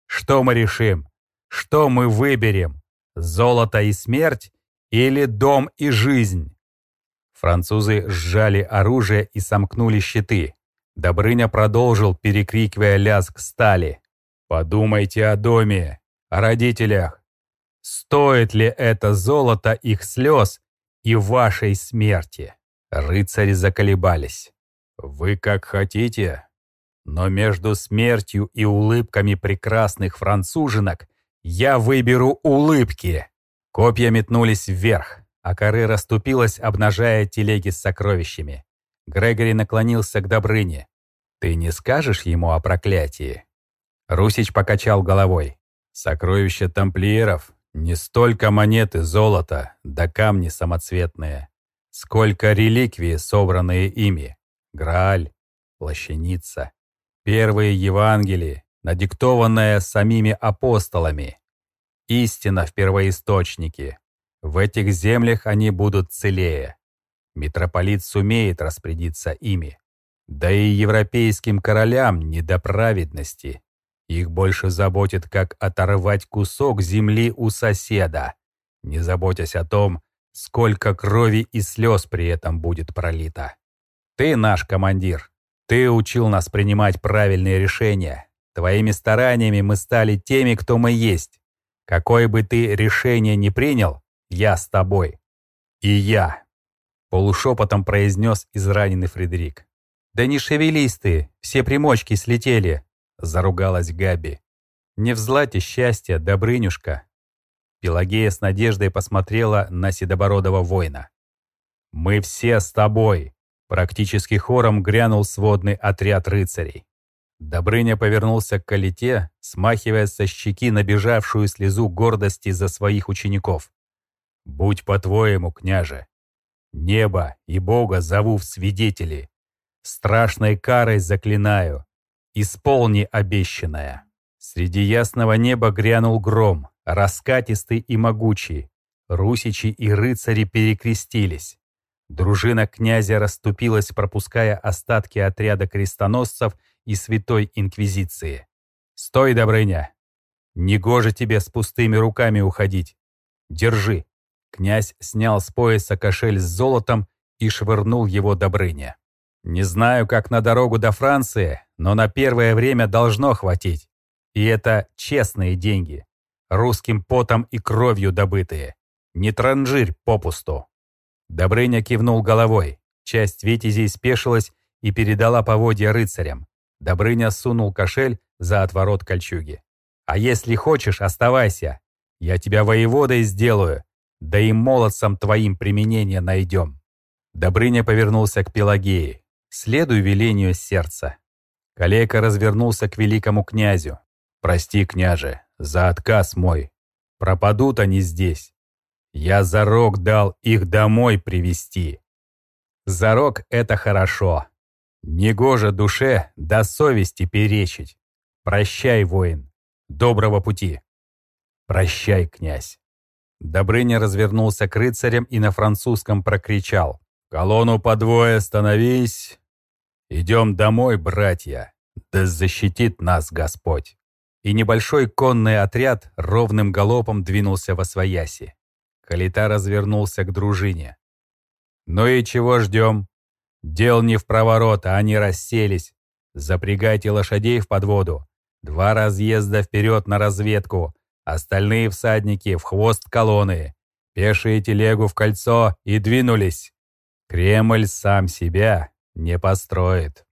Что мы решим? Что мы выберем? Золото и смерть или дом и жизнь?» Французы сжали оружие и сомкнули щиты. Добрыня продолжил, перекрикивая лязг стали. «Подумайте о доме, о родителях. Стоит ли это золото их слез и вашей смерти?» Рыцари заколебались. «Вы как хотите, но между смертью и улыбками прекрасных француженок я выберу улыбки!» Копья метнулись вверх, а коры расступилась, обнажая телеги с сокровищами. Грегори наклонился к Добрыне. «Ты не скажешь ему о проклятии?» Русич покачал головой. «Сокровища тамплиеров — не столько монеты золота, да камни самоцветные, сколько реликвии, собранные ими. Грааль, плащаница, первые Евангелии, надиктованная самими апостолами, истина в первоисточнике. В этих землях они будут целее. Митрополит сумеет распорядиться ими. Да и европейским королям не до праведности. Их больше заботит, как оторвать кусок земли у соседа, не заботясь о том, сколько крови и слез при этом будет пролито. Ты наш командир. Ты учил нас принимать правильные решения. Твоими стараниями мы стали теми, кто мы есть. Какое бы ты решение ни принял, я с тобой. И я. Полушепотом произнес израненный Фредерик. «Да не шевелись ты, все примочки слетели», — заругалась Габи. «Не в злате счастья, Добрынюшка». Пелагея с надеждой посмотрела на седобородого воина. «Мы все с тобой», — практически хором грянул сводный отряд рыцарей. Добрыня повернулся к Калите, смахивая со щеки набежавшую слезу гордости за своих учеников. «Будь по-твоему, княже. Небо и Бога зову в свидетели. Страшной карой заклинаю. Исполни обещанное». Среди ясного неба грянул гром, раскатистый и могучий. Русичи и рыцари перекрестились. Дружина князя расступилась, пропуская остатки отряда крестоносцев и Святой Инквизиции. «Стой, Добрыня! Негоже тебе с пустыми руками уходить! Держи!» Князь снял с пояса кошель с золотом и швырнул его Добрыне. «Не знаю, как на дорогу до Франции, но на первое время должно хватить. И это честные деньги, русским потом и кровью добытые. Не транжирь попусту!» Добрыня кивнул головой. Часть витязей спешилась и передала поводья рыцарям. Добрыня сунул кошель за отворот кольчуги. «А если хочешь, оставайся. Я тебя воеводой сделаю, да и молодцам твоим применение найдем». Добрыня повернулся к Пелагее. «Следуй велению сердца». Калека развернулся к великому князю. «Прости, княже, за отказ мой. Пропадут они здесь. Я зарок дал их домой привести. Зарок — это хорошо, Негоже душе до совести перечить. Прощай, воин. Доброго пути. Прощай, князь. Добрыня развернулся к рыцарям и на французском прокричал. «Колонну по двое становись! Идем домой, братья! Да защитит нас Господь!» И небольшой конный отряд ровным галопом двинулся во свояси. Калита развернулся к дружине. «Ну и чего ждем? Дел не в проворот, а они расселись. Запрягайте лошадей в подводу. Два разъезда вперед на разведку. Остальные всадники в хвост колонны. Пешие телегу в кольцо и двинулись. Кремль сам себя не построит.